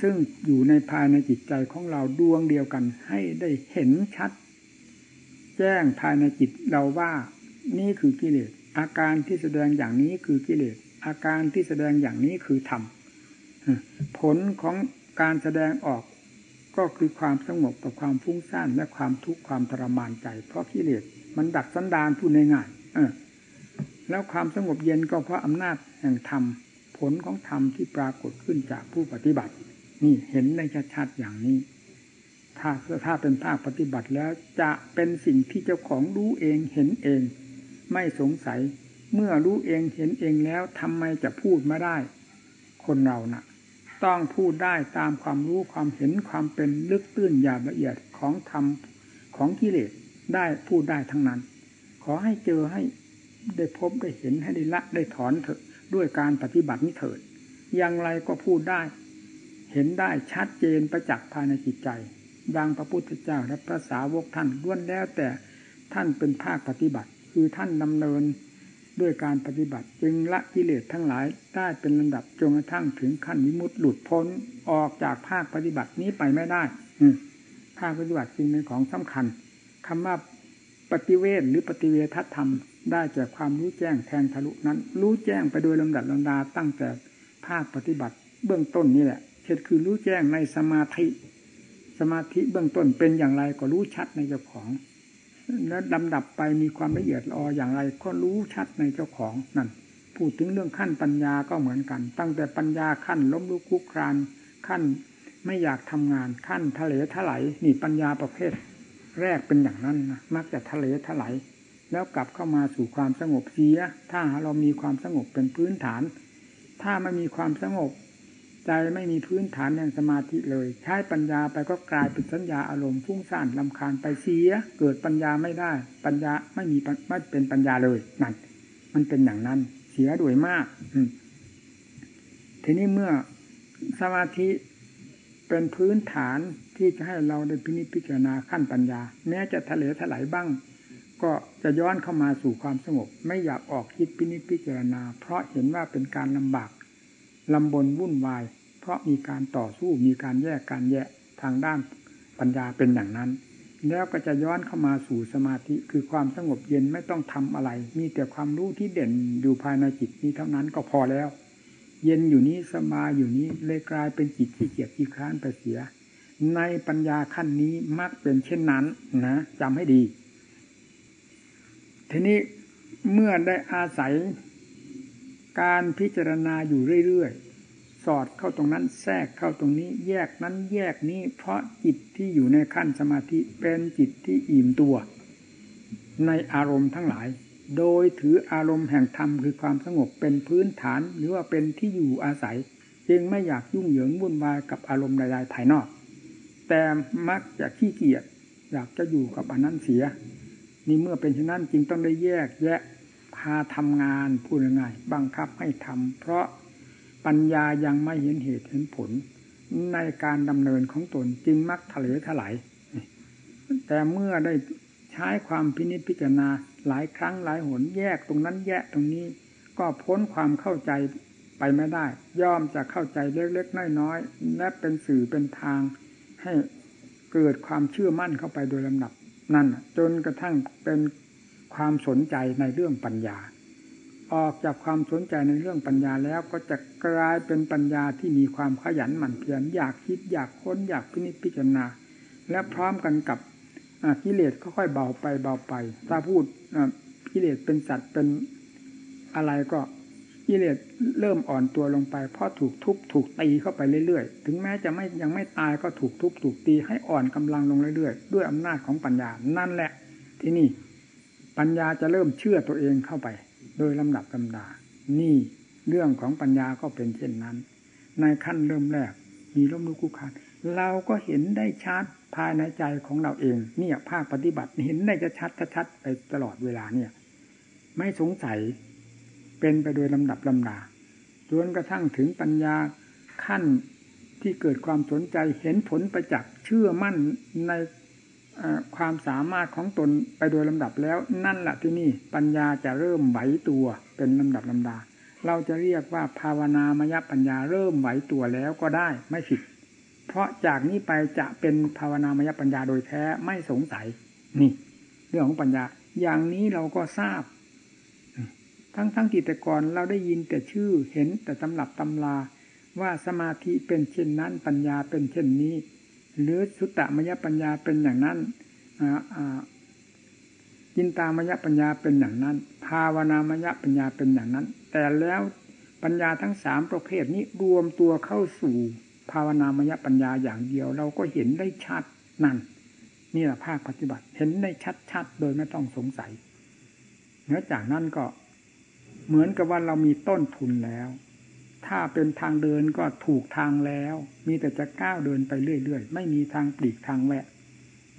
ซึ่งอยู่ในภายในจิตใจของเราดวงเดียวกัน ให้ได้เห็นชัด แจ้งภายในจิตเราว่า นี่คือกิเลสอาการที่แสดงอย่างนี้คือกิเลสอาการที่แสดงอย่างนี้คือธรรมผลของการแสดงออกก็คือความสงบกับความฟุ้งซ่านและความทุกข์ความทรมานใจ เพราะกิเลสมันดักสันดานพูดง่ายๆแล้วความสงบเย็นก็เพราะอำนาจแห่งธรรม ผลของธรรมที่ปรากฏขึ้นจากผู้ปฏิบัติ นี่เห็นในชัดๆอย่างนี้ ถ้าถ้าเป็นภาคปฏิบัติแล้วจะเป็นสิ่งที่เจ้าของรู้เองเห็นเอง ไม่สงสัยเมื่อรู้เองเห็นเองแล้วทำไมจะพูดไม่ได้ คนเรานะ่ะ ต้องพูดได้ตามความรู้ความเห็นความเป็นลึกตื้นหยาบละเอียดของธรรมของกิเลสได้พูดได้ทั้งนั้น ขอให้เจอให้ได้พบได้เห็นให้ได้ละได้ถอนเถอะ ด้วยการปฏิบัตินี้เถิด อย่างไรก็พูดได้ เห็นได้ชัดเจนประจักษ์ภายในจิตใจดังพระพุทธเจ้าและพระสาวกท่านล้วนแล้วแต่ท่านเป็นภาคปฏิบัติ คือท่านดำเนินด้วยการปฏิบัติ จึงละกิเลสทั้งหลายได้เป็นลำดับจนกระทั่งถึงขั้นวิมุตติหลุดพ้นออกจากภาคปฏิบัตินี้ไปไม่ได้ภาคปฏิบัติจึงเป็นของสำคัญคำว่าปฏิเวทหรือปฏิเวทธรรม ได้จากความรู้แจ้งแทงทะลุนั้น รู้แจ้งไปโดยลำดับลำดาตั้งแต่ภาคปฏิบัติเบื้องต้นนี่แหละเช่นคือรู้แจ้งในสมาธิ สมาธิเบื้องต้นเป็นอย่างไรก็รู้ชัดในเจ้าของแล้วดำดับไปมีความละเอียดอ่ออย่างไรก็รู้ชัดในเจ้าของนั่นพูดถึงเรื่องขั้นปัญญาก็เหมือนกัน ตั้งแต่ปัญญาขั้นล้มลุกคุกครานขั้นไม่อยากทำงานขั้นทะเลถลายนี่ปัญญาประเภท แรกเป็นอย่างนั้นนะมักจะทะเลถลาย แล้วกลับเข้ามาสู่ความสงบเสีย ถ้าเรามีความสงบเป็นพื้นฐาน ถ้าไม่มีความสงบ ใจไม่มีพื้นฐานแห่งสมาธิเลย ใช้ปัญญาไปก็กลายเป็นสัญญาอารมณ์ฟุ้งซ่านลำคาญไปเสีย เกิดปัญญาไม่ได้ ปัญญาไม่มีไม่เป็นปัญญาเลยนั่นมันเป็นอย่างนั้นเสียด้วยมากทีนี้เมื่อสมาธิเป็นพื้นฐานที่จะให้เราได้พินิจพิจารณาขั้นปัญญา แม้จะทะเลถลายบ้าง ก็จะย้อนเข้ามาสู่ความสงบ ไม่อยากออกคิดพินิจพิจารณา เพราะเห็นว่าเป็นการลำบากลำบนวุ่นวาย เพราะมีการต่อสู้มีการแยกการแยะทางด้านปัญญาเป็นอย่างนั้น แล้วก็จะย้อนเข้ามาสู่สมาธิคือความสงบเย็นไม่ต้องทำอะไร มีแต่ความรู้ที่เด่นอยู่ภายในจิตนี้เท่านั้นก็พอแล้ว เย็นอยู่นี้สบายอยู่นี้เลยกลายเป็นจิตที่เกียจที่คร้านไปเสีย ในปัญญาขั้นนี้มักเป็นเช่นนั้นนะจำให้ดี ทีนี้เมื่อได้อาศัย การพิจารณาอยู่เรื่อยๆ สอดเข้าตรงนั้นแทรกเข้าตรงนี้ แยกนั้นแยกนี้ เพราะจิตที่อยู่ในขั้นสมาธิเป็นจิตที่อิ่มตัว ในอารมณ์ทั้งหลาย โดยถืออารมณ์แห่งธรรมคือความสงบเป็นพื้นฐานหรือว่าเป็นที่อยู่อาศัย จึงไม่อยากยุ่งเหยิงวุ่นวายกับอารมณ์ใดๆภายนอก แต่มักจะขี้เกียจอยากจะอยู่กับอันนั้นเสีย นี่เมื่อเป็นเช่นนั้นจึงต้องได้แยกแยะพาทำงานพูดง่ายบังคับให้ทำเพราะปัญญายังไม่เห็นเหตุเห็นผล ในการดำเนินของตนจึงมักทะเลถลายแต่เมื่อได้ใช้ความพินิจพิจารณาหลายครั้งหลายหนแยกตรงนั้นแยกตรงนี้ ก็พ้นความเข้าใจไปไม่ได้ ย่อมจะเข้าใจเล็กๆน้อยๆและเป็นสื่อเป็นทาง ให้เกิดความเชื่อมั่นเข้าไปโดยลำดับ นั่นจนกระทั่งเป็นความสนใจในเรื่องปัญญา ออกจากความสนใจในเรื่องปัญญาแล้วก็จะกลายเป็นปัญญาที่มีความขยันหมั่นเพียรอยากคิดอยากค้นอยากพินิจพิจารณา และพร้อมกันกับกิเลสค่อยๆเบาไปเบาไป ถ้าพูดกิเลสเป็นสัตว์เป็นอะไรก็ กิเลสเริ่มอ่อนตัวลงไปเพราะถูกทุบถูกตีเข้าไปเรื่อยๆ ถึงแม้จะไม่ยังไม่ตายก็ถูกทุบถูกตีให้อ่อนกำลังลงเรื่อยๆ ด้วยอำนาจของปัญญา นั่นแหละ ที่นี่ ปัญญาจะเริ่มเชื่อตัวเองเข้าไป โดยลำดับลำดา นี่เรื่องของปัญญาก็เป็นเช่นนั้น ในขั้นเริ่มแรก มีล้มลุกคุกคานเราก็เห็นได้ชัดภายในใจของเราเอง เนี่ยภาคปฏิบัติเห็นได้จะชัดชัดไปตลอดเวลาเนี่ย ไม่สงสัย เป็นไปโดยลำดับลำดาจนกระทั่งถึงปัญญาขั้นที่เกิดความสนใจเห็นผลประจักษ์เชื่อมั่นในความสามารถของตนไปโดยลำดับแล้ว นั่นแหละที่นี่ปัญญาจะเริ่มไหวตัวเป็นลำดับลำดา เราจะเรียกว่าภาวนามยปัญญาเริ่มไหวตัวแล้วก็ได้ไม่ผิดเพราะจากนี้ไปจะเป็นภาวนามยปัญญาโดยแท้ไม่สงสัยนี่ เรื่องของปัญญา อย่างนี้เราก็ทราบ ทั้งทั้งกิจกรเราได้ยินแต่ชื่อเห็นแต่ตำรับตำลาว่าสมาธิเป็นเช่นนั้นปัญญาเป็นเช่นนี้ หรือสุตตมยปัญญาเป็นอย่างนั้นจินตามยปัญญาเป็นอย่างนั้น ภาวนามยปัญญาเป็นอย่างนั้น แต่แล้วปัญญาทั้งสามประเภทนี้รวมตัวเข้าสู่ ภาวนามยปัญญาอย่างเดียว เราก็เห็นได้ชัดนั่นนี่แหละภาคปฏิบัติเห็นได้ชัดๆโดยไม่ต้องสงสัยเนื้อจากนั้นก็ เหมือนกับว่าเรามีต้นทุนแล้ว ถ้าเป็นทางเดินก็ถูกทางแล้ว มีแต่จะก้าวเดินไปเรื่อยๆ ไม่มีทางปลีกทางแวะ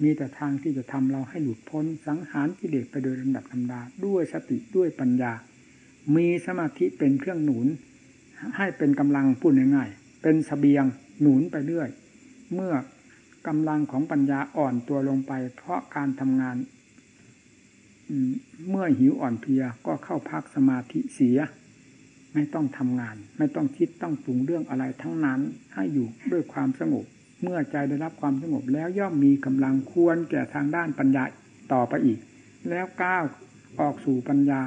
มีแต่ทางที่จะทำเราให้หลุดพ้น สังหารกิเลสไปโดยลำดับลำดา ด้วยสติด้วยปัญญา มีสมาธิเป็นเครื่องหนุน ให้เป็นกำลังพูดง่ายๆ เป็นสเสบียงหนุนไปเรื่อย เมื่อกำลังของปัญญาอ่อนตัวลงไป เพราะการทำงาน เมื่อหิวอ่อนเพลียก็เข้าพักสมาธิเสีย ไม่ต้องทำงาน ไม่ต้องคิดต้องปรุงเรื่องอะไรทั้งนั้นให้อยู่ด้วยความสงบ เมื่อใจได้รับความสงบแล้วย่อมมีกำลังควรแก่ทางด้านปัญญาต่อไปอีก แล้วก้าวออกสู่ปัญญา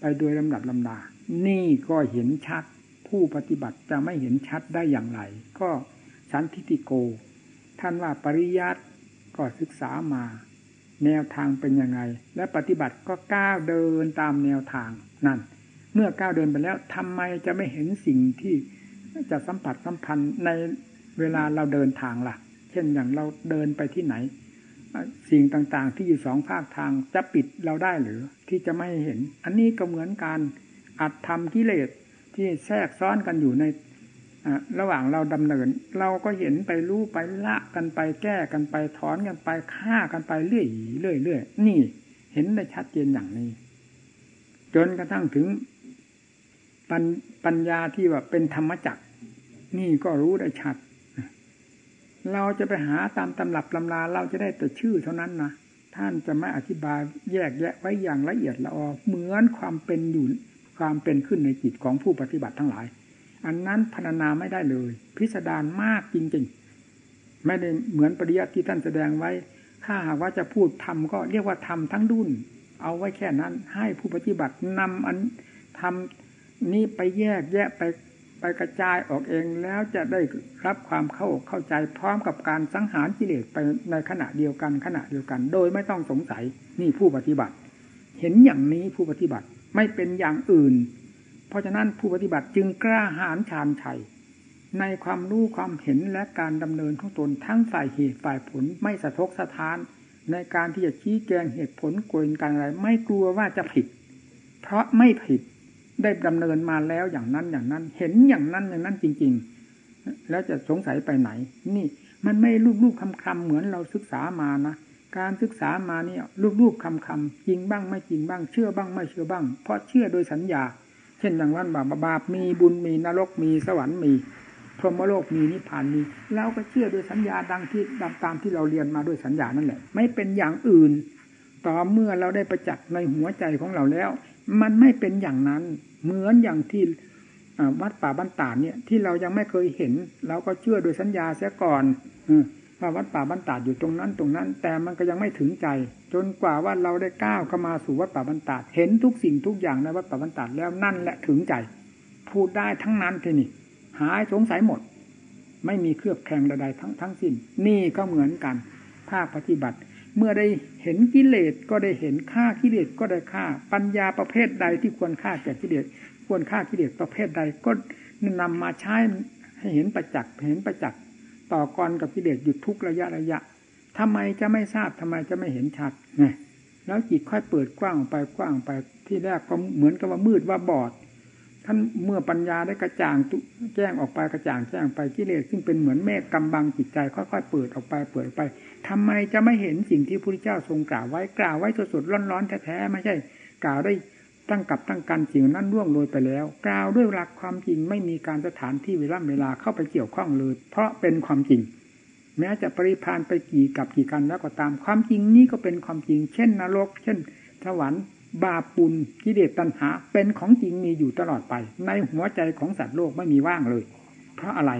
ไปโดยลำดับลำดา นี่ก็เห็นชัด ผู้ปฏิบัติจะไม่เห็นชัดได้อย่างไร ก็สันทิติโก ท่านว่าปริยัติก็ศึกษามา แนวทางเป็นยังไง และปฏิบัติก็ก้าวเดินตามแนวทางนั่น เมื่อก้าวเดินไปแล้วทำไมจะไม่เห็นสิ่งที่จะสัมผัสสัมพันธ์ในเวลาเราเดินทางล่ะ เช่นอย่างเราเดินไปที่ไหน สิ่งต่างๆที่อยู่สองภาคทางจะปิดเราได้หรือที่จะไม่เห็น อันนี้ก็เหมือนการอัดทำกิเลสที่แทรกซ้อนกันอยู่ในระหว่างเราดำเนิน เราก็เห็นไปรู้ไปละ กันไปแก้กันไปถอนกันไปฆ่ากันไปเรื่อยเรื่อยเรื่อยนี่เห็นได้ชัดเจนอย่างนี้ จนกระทั่งถึงปปัญญาที่ว่าเป็นธรรมจักรนี่ก็รู้ได้ชัด เราจะไปหาตามตำรับตำราเราจะได้แต่ชื่อเท่านั้นนะท่านจะไม่อธิบายแยกแยะไว้อย่างละเอียดละออเหมือนความเป็นอยู่ความเป็นขึ้นในจิตของผู้ปฏิบัติทั้งหลาย อันนั้นพรรณนาไม่ได้เลย พิสดารมากจริงๆ ไม่ได้เหมือนปริยัติที่ท่านแสดงไว้ ถ้าหากว่าจะพูดทำก็เรียกว่าทำทั้งดุนเอาไว้แค่นั้น ให้ผู้ปฏิบัตินำอันทำนี้ไปแยกแยะไปไปกระจายออกเองแล้วจะได้รับความเข้าเข้าใจพร้อมกับการสังหารกิเลสไปในขณะเดียวกันขณะเดียวกัน โดยไม่ต้องสงสัยนี่ผู้ปฏิบัติ เห็นอย่างนี้ผู้ปฏิบัติไม่เป็นอย่างอื่น เพราะฉะนั้นผู้ปฏิบัติจึงกล้าหาญชาญชัย ในความรู้ความเห็นและการดำเนินของตนทั้งฝ่ายเหตุฝ่ายผลไม่สะทกสะท้าน ในการที่จะชี้แจงเหตุผลกลการอะไร ไม่กลัวว่าจะผิด เพราะไม่ผิดได้ดำเนินมาแล้วอย่างนั้นอย่างนั้น เห็นอย่างนั้นอย่างนั้นจริง ๆ แล้วจะสงสัยไปไหน นี่มันไม่รูปๆคำๆเหมือนเราศึกษามานะการศึกษามาเนี่ยรูปๆคำๆจริงบ้างไม่จริงบ้างเชื่อบ้างไม่เชื่อบ้าง เพราะเชื่อโดยสัญญา เช่นอย่างวันบาปบาปมีบุญมีนรกมีสวรรค์มี พรหมโลกมีนิพพานมีเราก็เชื่อโดยสัญญาดังที่ดังตามที่เราเรียนมาด้วยสัญญานั่นแหละ ไม่เป็นอย่างอื่น ต่อเมื่อเราได้ประจักษ์ในหัวใจของเราแล้ว มันไม่เป็นอย่างนั้น เหมือนอย่างที่วัดป่าบ้านตาดเนี่ยที่เรายังไม่เคยเห็น เราก็เชื่อโดยสัญญาเสียก่อนว่าวัดป่าบ้านตาดอยู่ตรงนั้นตรงนั้น แต่มันก็ยังไม่ถึงใจ จนกว่าว่าเราได้ก้าวเข้ามาสู่วัดป่าบ้านตาดเห็นทุกสิ่งทุกอย่างในวัดป่าบ้านตาดแล้วนั่นแหละถึงใจ พูดได้ทั้งนั้นทีนี่ หายสงสัยหมด ไม่มีเครือบแคลงใดๆทั้งทั้งสิ้น นี่ก็เหมือนกัน ภาคปฏิบัติ เมื่อได้เห็นกิเลสก็ได้เห็นฆ่ากิเลสก็ได้ฆ่า ปัญญาประเภทใดที่ควรฆ่าแก่กิเลสควรฆ่ากิเลสประเภทใดก็นำมาใช้ให้เห็นประจักษ์เห็นประจักษ์ต่อกรกับกิเลสอยู่ทุกระยะระยะทำไมจะไม่ทราบทำไมจะไม่เห็นชัดไงแล้วจิตค่อยเปิดกว้างไปกว้างไปที่แรกก็เหมือนกับว่ามืดว่าบอด ท่านเมื่อปัญญาได้กระจ่างแจ้งออกไปกระจ่างแจ้งไปกิเลสซึ่งเป็นเหมือนเมฆกำบังจิตใจ ค่อยๆเปิดออกไปเปิดออกไปทำไมจะไม่เห็นสิ่งที่พระพุทธเจ้าทรงกล่าวไว้กล่าวไว้สดๆร้อนๆแท้ๆไม่ใช่ กล่าวได้ตั้งกับตั้งกันสิ่งนั้นล่วงโรยไปแล้ว กล่าวด้วยหลักความจริงไม่มีการสถานที่เวลาเวลาเข้าไปเกี่ยวข้องเลย เพราะเป็นความจริง แม้จะปริพานไปกี่กับกี่กันแล้วก็ตามความจริงนี้ก็เป็นความจริง เช่นนรก เช่นสวรรค์ บาปุลกิเลสตัณหา เป็นของจริงมีอยู่ตลอดไป ในหัวใจของสัตว์โลกไม่มีว่างเลย เพราะอะไร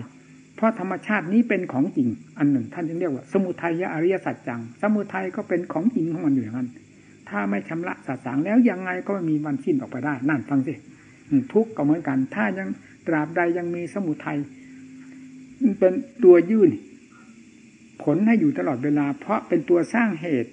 เพราะธรรมชาตินี้เป็นของจริง อันหนึ่ง ท่านจึงเรียกว่า สมุทัยอริยสัจจัง สมุทัยก็เป็นของจริงของมันอยู่อย่างนั้น ถ้าไม่ชำระสาสางแล้วยังไงก็ไม่มีวันสิ้นออกไปได้ นั่นฟังสิทุกข์ก็เหมือนกัน ถ้ายังตราบใดยังมีสมุทัยเป็นตัวยื่น ผลให้อยู่ตลอดเวลา เพราะเป็นตัวสร้างเหตุ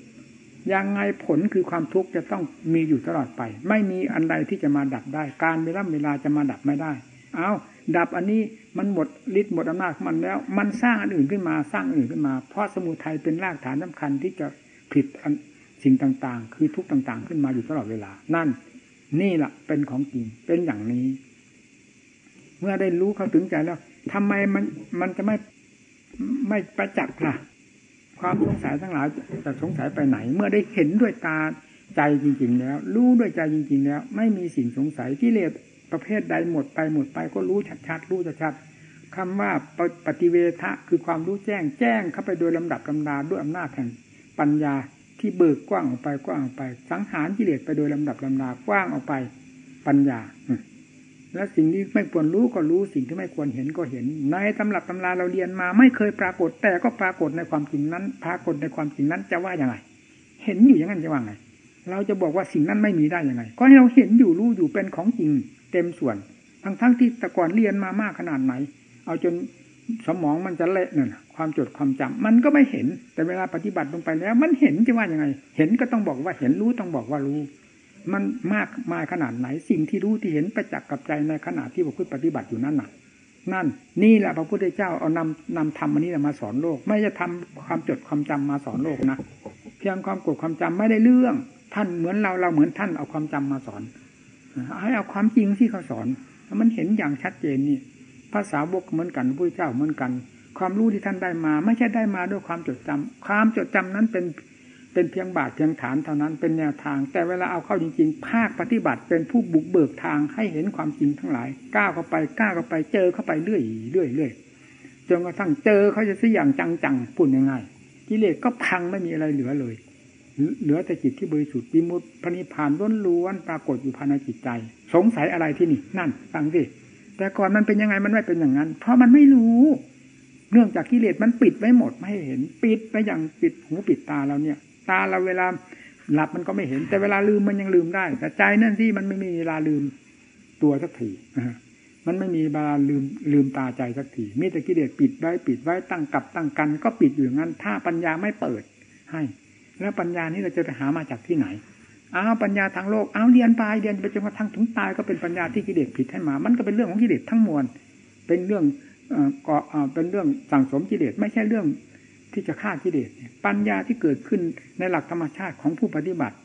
ยังไงผลคือความทุกข์จะต้องมีอยู่ตลอดไป ไม่มีอันใดที่จะมาดับได้ การเวลาเวลาจะมาดับไม่ได้ เอาดับอันนี้มันหมดฤทธิ์หมดอำนาจมันแล้ว มันสร้างอันอื่นขึ้นมาสร้างอื่นขึ้นมา เพราะสมุทัยเป็นรากฐานสาคัญที่จะผิดสิ่งต่างๆ คือทุกต่างๆ ขึ้นมาอยู่ตลอดเวลา นั่น นี่แหละเป็นของจริงเป็นอย่างนี้ เมื่อได้รู้เข้าถึงใจแล้วทำไมมันมันจะไม่ไม่ประจักษ์ล่ะ ความสงสัยทั้งหลายจะสงสัยไปไหน เมื่อได้เห็นด้วยตาใจจริง ๆ แล้ว รู้ด้วยใจจริง ๆ แล้ว ไม่มีสิ่งสงสัยที่เลสประเภทใดหมดไปหมดไปก็รู้ชัดๆรู้ชัดๆคำว่าปฏิเวทะคือความรู้แจ้งแจ้งเข้าไปโดยลำดับลำดาด้วยอำนาจแห่งปัญญาที่เบิกกว้างออกไปกว้างออกไป สังหารกิเลสไปโดยลำดับลำดากว้างออกไปปัญญา และสิ่งที่ไม่ควรรู้ก็รู้สิ่งที่ไม่ควรเห็นก็เห็น ในตำรับตำราเราเรียนมาไม่เคยปรากฏ แต่ก็ปรากฏในความจริงนั้น ปรากฏในความจริงนั้นจะว่าอย่างไรเห็นอยู่อย่างนั้นจะว่าไง เราจะบอกว่าสิ่งนั้นไม่มีได้ยังไง ก็ให้เราเห็นอยู่รู้อยู่เป็นของจริง เต็มส่วน ทั้งทั้งที่แต่ก่อนเรียนมามากขนาดไหน เอาจนสมองมันจะเละเนี่ยความจดความจำมันก็ไม่เห็น แต่เวลาปฏิบัติลงไปแล้ว มันเห็นจะว่ายังไง เห็นก็ต้องบอกว่าเห็นรู้ต้องบอกว่ารู้ มันมากมายขนาดไหน สิ่งที่รู้ที่เห็นประจักษ์กับใจในขณะที่พระพุทธปฏิบัติอยู่นั่นน่ะ นั่น นี่แหละพระพุทธเจ้าเอานำนำธรรมอันนี้มาสอนโลก ไม่จะทำความจดความจำมาสอนโลกนะเพียงความกดความจำไม่ได้เรื่อง ท่านเหมือนเราเราเหมือนท่านเอาความจำมาสอนให้เอาความจริงที่เขาสอนมันเห็นอย่างชัดเจนนี่ภาษาวกเหมือนกันพระพุทธเจ้าเหมือนกัน ความรู้ที่ท่านได้มา ไม่ใช่ได้มาด้วยความจดจำความจดจำนั้นเป็น เป็นเพียงบาทเพียงฐานเท่านั้นเป็นแนวทาง แต่เวลาเอาเข้าจริงๆ ภาคปฏิบัติเป็นผู้บุกเบิกทางให้เห็นความจริงทั้งหลายก้าวเข้าไปก้าวเข้าไปเจอเข้าไปเรื่อยเรื่อยเรื่อยจนกระทั่งเจอเขาจะสิอย่างจังๆพูดง่ายๆกิเลสก็พังไม่มีอะไรเหลือเลย เหลือแต่จิตที่บริสุทธิ์วิมุตติพระนิพพานล้นล้วนปรากฏอยู่ภายในจิตใจ สงสัยอะไรที่นี่นั่นฟังสิแต่ก่อนมันเป็นยังไงมันไม่เป็นอย่างนั้น เพราะมันไม่รู้เนื่องจากกิเลสมันปิดไว้หมดไม่ให้เห็น ปิดไปอย่างปิดหูปิดตาเราเนี่ย ตาเราเวลาหลับมันก็ไม่เห็น แต่เวลาลืมมันยังลืมได้ แต่ใจนั่นสิมันไม่มีเวลาลืมตัวสักทีมันไม่มีเวลาลืมลืมตาใจสักทีมีแต่กิเลสปิดไว้ปิดไว้ตั้งกับตั้งกัน ก็ปิดอยู่งั้น ถ้าปัญญาไม่เปิดให้ แล้วปัญญานี้เราจะไปหามาจากที่ไหนอ้าวปัญญาทางโลกอ้าวเรียนไปเรียนไปจนกระทั่งถึงตายก็เป็นปัญญาที่กิเลสผิดให้มา มันก็เป็นเรื่องของกิเลสทั้งมวลเป็นเรื่องเกาเป็นเรื่องสั่งสมกิเลสไม่ใช่เรื่อง ที่จะฆ่ากิเลสปัญญาที่เกิดขึ้นในหลักธรรมชาติของผู้ปฏิบัติ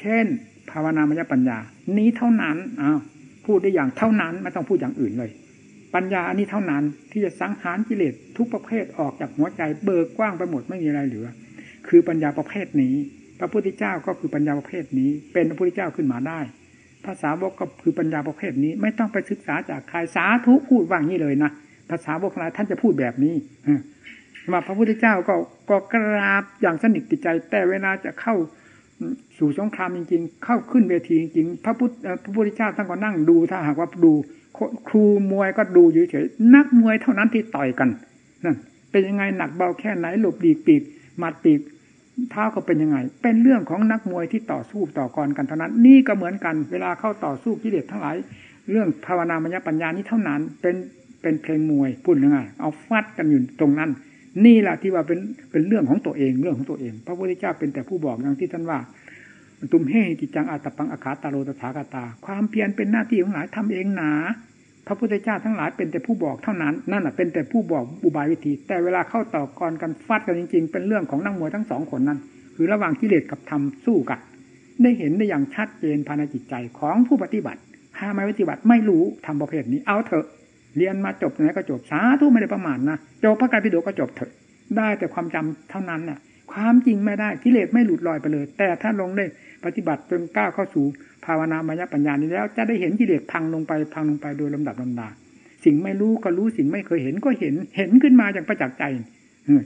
เช่น ภาวนามยปัญญา นี้เท่านั้นอ้าวพูดได้อย่างเท่านั้นไม่ต้องพูดอย่างอื่นเลย ปัญญาอันนี้เท่านั้นที่จะสังหารกิเลสทุกประเภทออกจากหัวใจเบิกกว้างไปหมดไม่มีอะไรเหลือ คือปัญญาประเภทนี้ พระพุทธเจ้าก็คือปัญญาประเภทนี้ เป็นพระพุทธเจ้าขึ้นมาได้ภาษาวกก็คือปัญญาประเภทนี้ ไม่ต้องไปศึกษาจากใครสาธุพูดว่างนี้เลยนะภาษาวกหลายท่านจะพูดแบบนี้ มาพระพุทธเจ้าก็ก็กราบอย่างสนิทติใจ แต่เวลาจะเข้าสู่สงครามจริง ๆ เข้าขึ้นเวทีจริงๆพระพุทธพระพุทธเจ้าท่านก็นั่งดูถ้าหากว่าดูครูมวยก็ดูเฉยๆนักมวยเท่านั้นที่ต่อยกันนั่นเป็นยังไงหนักเบาแค่ไหนหลบดีปีกมัดปีกเท้าก็เป็นยังไง เป็นเรื่องของนักมวยที่ต่อสู้ต่อกรกันเท่านั้น นี่ก็เหมือนกัน เวลาเข้าต่อสู้กิเลสทั้งหลาย เรื่องภาวนามัญญปัญญานี้เท่านั้น เป็นเป็นเพลงมวยพูดยังไงเอาฟัดกันอยู่ตรงนั้น นี่แหละที่ว่าเป็นเป็นเรื่องของตัวเองเรื่องของตัวเอง พระพุทธเจ้าเป็นแต่ผู้บอกอย่างที่ท่านว่าตุมเฮติจังอาตปังอาคาตาโรตถากตา ความเพียรเป็นหน้าที่ของหลายทำเองหนาพระพุทธเจ้าทั้งหลายเป็นแต่ผู้บอกเท่านั้นนั่นเป็นแต่ผู้บอกอุบายวิธี แต่เวลาเข้าต่อกรกันฟัดกันจริง ๆ เป็นเรื่องของนักมวยทั้งสองคนนั้น คือระหว่างกิเลสกับธรรมสู้กันได้เห็นได้อย่างชัดเจนภายในจิตใจของผู้ปฏิบัติถ้าไม่ปฏิบัติไม่รู้ทำประเภทนี้เอาเถอะ เรียนมาจบไหนก็จบสาธุไม่ได้ประมาณนะจบพระไตรปิฎกก็จบเถอะได้แต่ความจำเท่านั้นน่ะความจริงไม่ได้กิเลสไม่หลุดลอยไปเลย แต่ถ้าลงได้ปฏิบัติจนก้าวเข้าสู่ภาวนามายปัญญานี้แล้ว จะได้เห็นกิเลสพังลงไปพังลงไปโดยลำดับลำดา สิ่งไม่รู้ก็รู้สิ่งไม่เคยเห็นก็เห็นเห็นขึ้นมาอย่างประจักษ์ใจ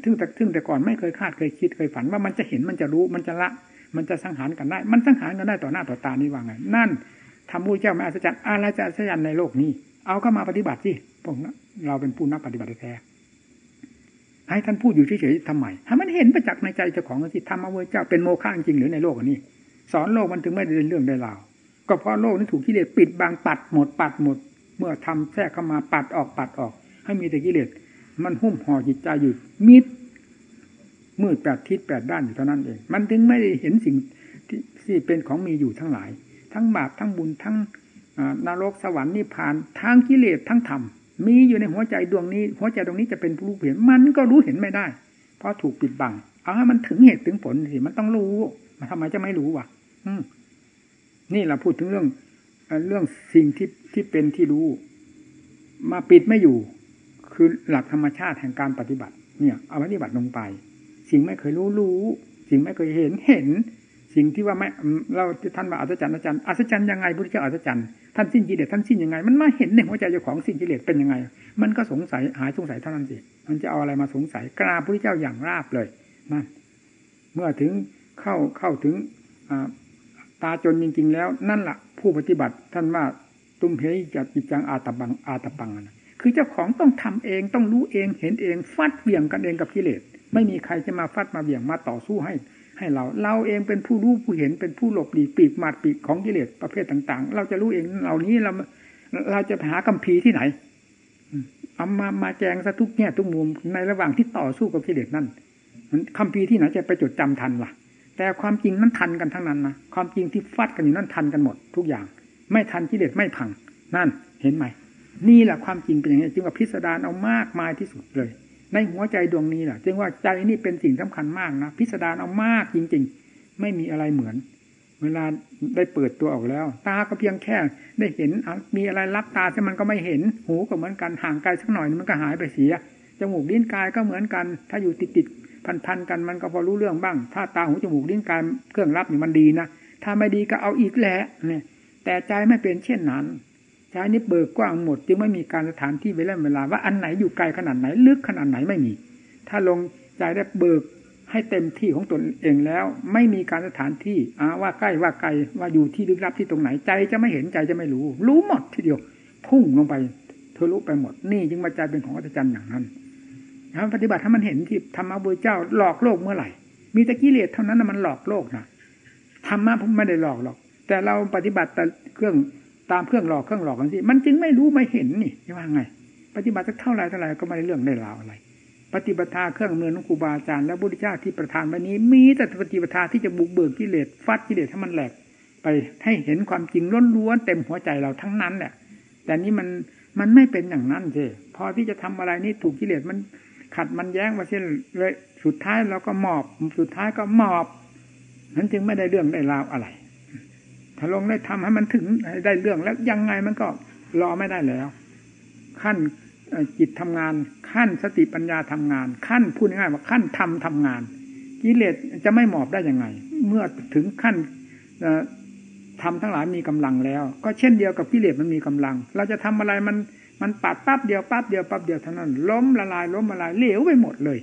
ซึ่งแต่ซึ่งแต่ก่อนไม่เคยคาดเคยคิดเคยฝันว่ามันจะเห็นมันจะรู้มันจะละ มันจะสังหารกันได้ มันสังหารกันได้ต่อหน้าต่อตานี่ว่าไง นั่นทำมู้เจ้าไม่อัศจรรย์อะไรจะอัศจรรย์ในโลกนี้ เอาก็มาปฏิบัติสิพวกนั้นเราเป็นผู้นักปฏิบัติแท้ให้ท่านพูดอยู่เฉยๆทำไมถ้ามันเห็นประจักษ์ในใจเจ้าของสิทำมาเวเจ้าเป็นโมฆะจริงหรือในโลกอันนี้ สอนโลกมันถึงไม่ได้เรื่องได้ราวก็เพราะโลกนี้ถูกกิเลสปิดบังปัดหมดปัดหมด เมื่อทำแทรกเข้ามาปัดออกปัดออก ให้มีแต่กิเลสมันหุ้มห่อจิตใจอยู่มิดมืดแปดทิศแปดด้านอยู่เท่านั้นเอง มันถึงไม่ได้เห็นสิ่งที่เป็นของมีอยู่ทั้งหลาย ทั้งบาปทั้งบุญทั้ง นรกสวรรค์นิพพานทั้งกิเลสทั้งธรรมมีอยู่ในหัวใจดวงนี้ หัวใจดวงนี้จะเป็นผู้รู้เห็น มันก็รู้เห็นไม่ได้ เพราะถูกปิดบัง เอาให้มันถึงเหตุถึงผลสิมันต้องรู้มันทำไมจะไม่รู้วะอืนี่เราพูดถึงเรื่องเรื่องสิ่งที่ที่เป็นที่รู้ มาปิดไม่อยู่ คือหลักธรรมชาติแห่งการปฏิบัติ เนี่ย เอาปฏิบัติลงไป สิ่งไม่เคยรู้รู้ สิ่งไม่เคยเห็นเห็น สิ่งที่ว่าไม่เราท่านว่าอัศจรรย์อัศจรรย์อัศจรรย์ยังไงพุทธเจ้าอัศจรรย์ท่านสิ้นกิเลสท่านสิ้นยังไง มันมาเห็นในหัวใจเจ้าของสิ้นกิเลสเป็นยังไง มันก็สงสัยหายสงสัยเท่านั้นสิมันจะเอาอะไรมาสงสัยกราบพระเจ้าอย่างราบเลยนั่นเมื่อถึงเข้าเข้าถึงตาจนจริง ๆ แล้ว นั่นแหละผู้ปฏิบัติท่านว่าตุ้มเฮยจัจิจังอาตบังอาตบังนะคือเจ้าของต้องทำเองต้องรู้เองเห็นเองฟัดเบี่ยงกันเองกับกิเลสไม่มีใครจะมาฟัดมาเบี่ยงมาต่อสู้ให้ ให้เรา เราเองเป็นผู้รู้ผู้เห็นเป็นผู้หลบหลีกปีกมาดปีกของกิเลสประเภทต่าง ๆ เราจะรู้เองเหล่านี้เราเราจะหากัมพีที่ไหนเอามามาแจงซะทุกแง่ทุกมุมในระหว่างที่ต่อสู้กับกิเลสนั่นคัมภีร์ที่ไหนจะไปจดจำทันล่ะ แต่ความจริงนั้นทันกันทั้งนั้นนะความจริงที่ฟัดกันอยู่นั่นทันกันหมด ทุกอย่าง ไม่ทันกิเลสไม่พัง นั่นเห็นไหมนี่แหละความจริงเป็นอย่างนี้จึงว่าพิสดารเอามากมายที่สุดเลย ในหัวใจดวงนี้แหละจึงว่าใจนี่เป็นสิ่งสำคัญมากนะพิสดารเอามากจริง ๆ ไม่มีอะไรเหมือน เวลาได้เปิดตัวออกแล้ว ตาก็เพียงแค่ได้เห็นมีอะไรรับตาแต่มันก็ไม่เห็น หูก็เหมือนกันห่างไกลสักหน่อยมันก็หายไปเสียจมูกลิ้นกายก็เหมือนกัน ถ้าอยู่ติดติดพันๆกันมันก็พอรู้เรื่องบ้าง ถ้าตาหูจมูกลิ้นกายเครื่องรับนี่มันดีนะถ้าไม่ดีก็เอาอีกแหละเนี่ยแต่ใจไม่เป็นเช่นนั้น ใจนี้เบิกกว้างหมด จึงไม่มีการสถานที่เวลาเวลาว่าอันไหนอยู่ไกลขนาดไหนลึกขนาดไหนไม่มี ถ้าลงใจได้เบิกให้เต็มที่ของตนเองแล้ว ไม่มีการสถานที่อาว่าใกล้ว่าไกลว่าอยู่ที่ลึกลับที่ตรงไหนใจจะไม่เห็นใจจะไม่รู้ รู้หมดทีเดียว พุ่งลงไปทะลุไปหมดนี่จึงมาใจเป็นของอัศจรรย์อย่างนั้นทำปฏิบัติถ้ามันเห็นที่ธรรมะบุญเจ้าหลอกโลกเมื่อไหร่ มีตะกิเลสเท่านั้นมันหลอกโลกนะธรรมะผมไม่ได้หลอกหรอก แต่เราปฏิบัติแต่เครื่อง ตามเครื่องหลอกเครื่องหลอกกันสิมันจึงไม่รู้ไม่เห็นนี่จะว่าไง ปฏิบัติสักเท่าไรเท่าไรก็ไม่ได้เรื่องได้ราวอะไร ปฏิบัติเครื่องมือของครูบาอาจารย์และบุตรเจ้าที่ประทานวันนี้ มีแต่ปฏิบัติที่จะบุกเบิกกิเลสฟัดกิเลสให้มันแหลกไปให้เห็นความจริงล้วนๆเต็มหัวใจเราทั้งนั้นแหละ แต่นี้มันมันไม่เป็นอย่างนั้นสิพอที่จะทำอะไรนี่ถูกกิเลสมันขัดมันแย้งมาเช่นเลยสุดท้ายเราก็หมอบ สุดท้ายก็หมอบนั้นจึงไม่ได้เรื่องได้ราวอะไร ถ้าลงได้ทำให้มันถึงได้เรื่องแล้วยังไงมันก็รอไม่ได้แล้ว ขั้นจิตทำงาน ขั้นสติปัญญาทำงาน ขั้นพูดง่ายๆว่าขั้นทำทำงานกิเลสจะไม่หมอบได้ยังไง เมื่อถึงขั้นทำทั้งหลายมีกำลังแล้ว ก็เช่นเดียวกับกิเลสมันมีกำลัง เราจะทำอะไรมันมันปัดปั๊บเดียวปั๊บเดียวปั๊บเดียวเท่านั้น ล้มละลายล้มละลายเหลวไปหมดเลย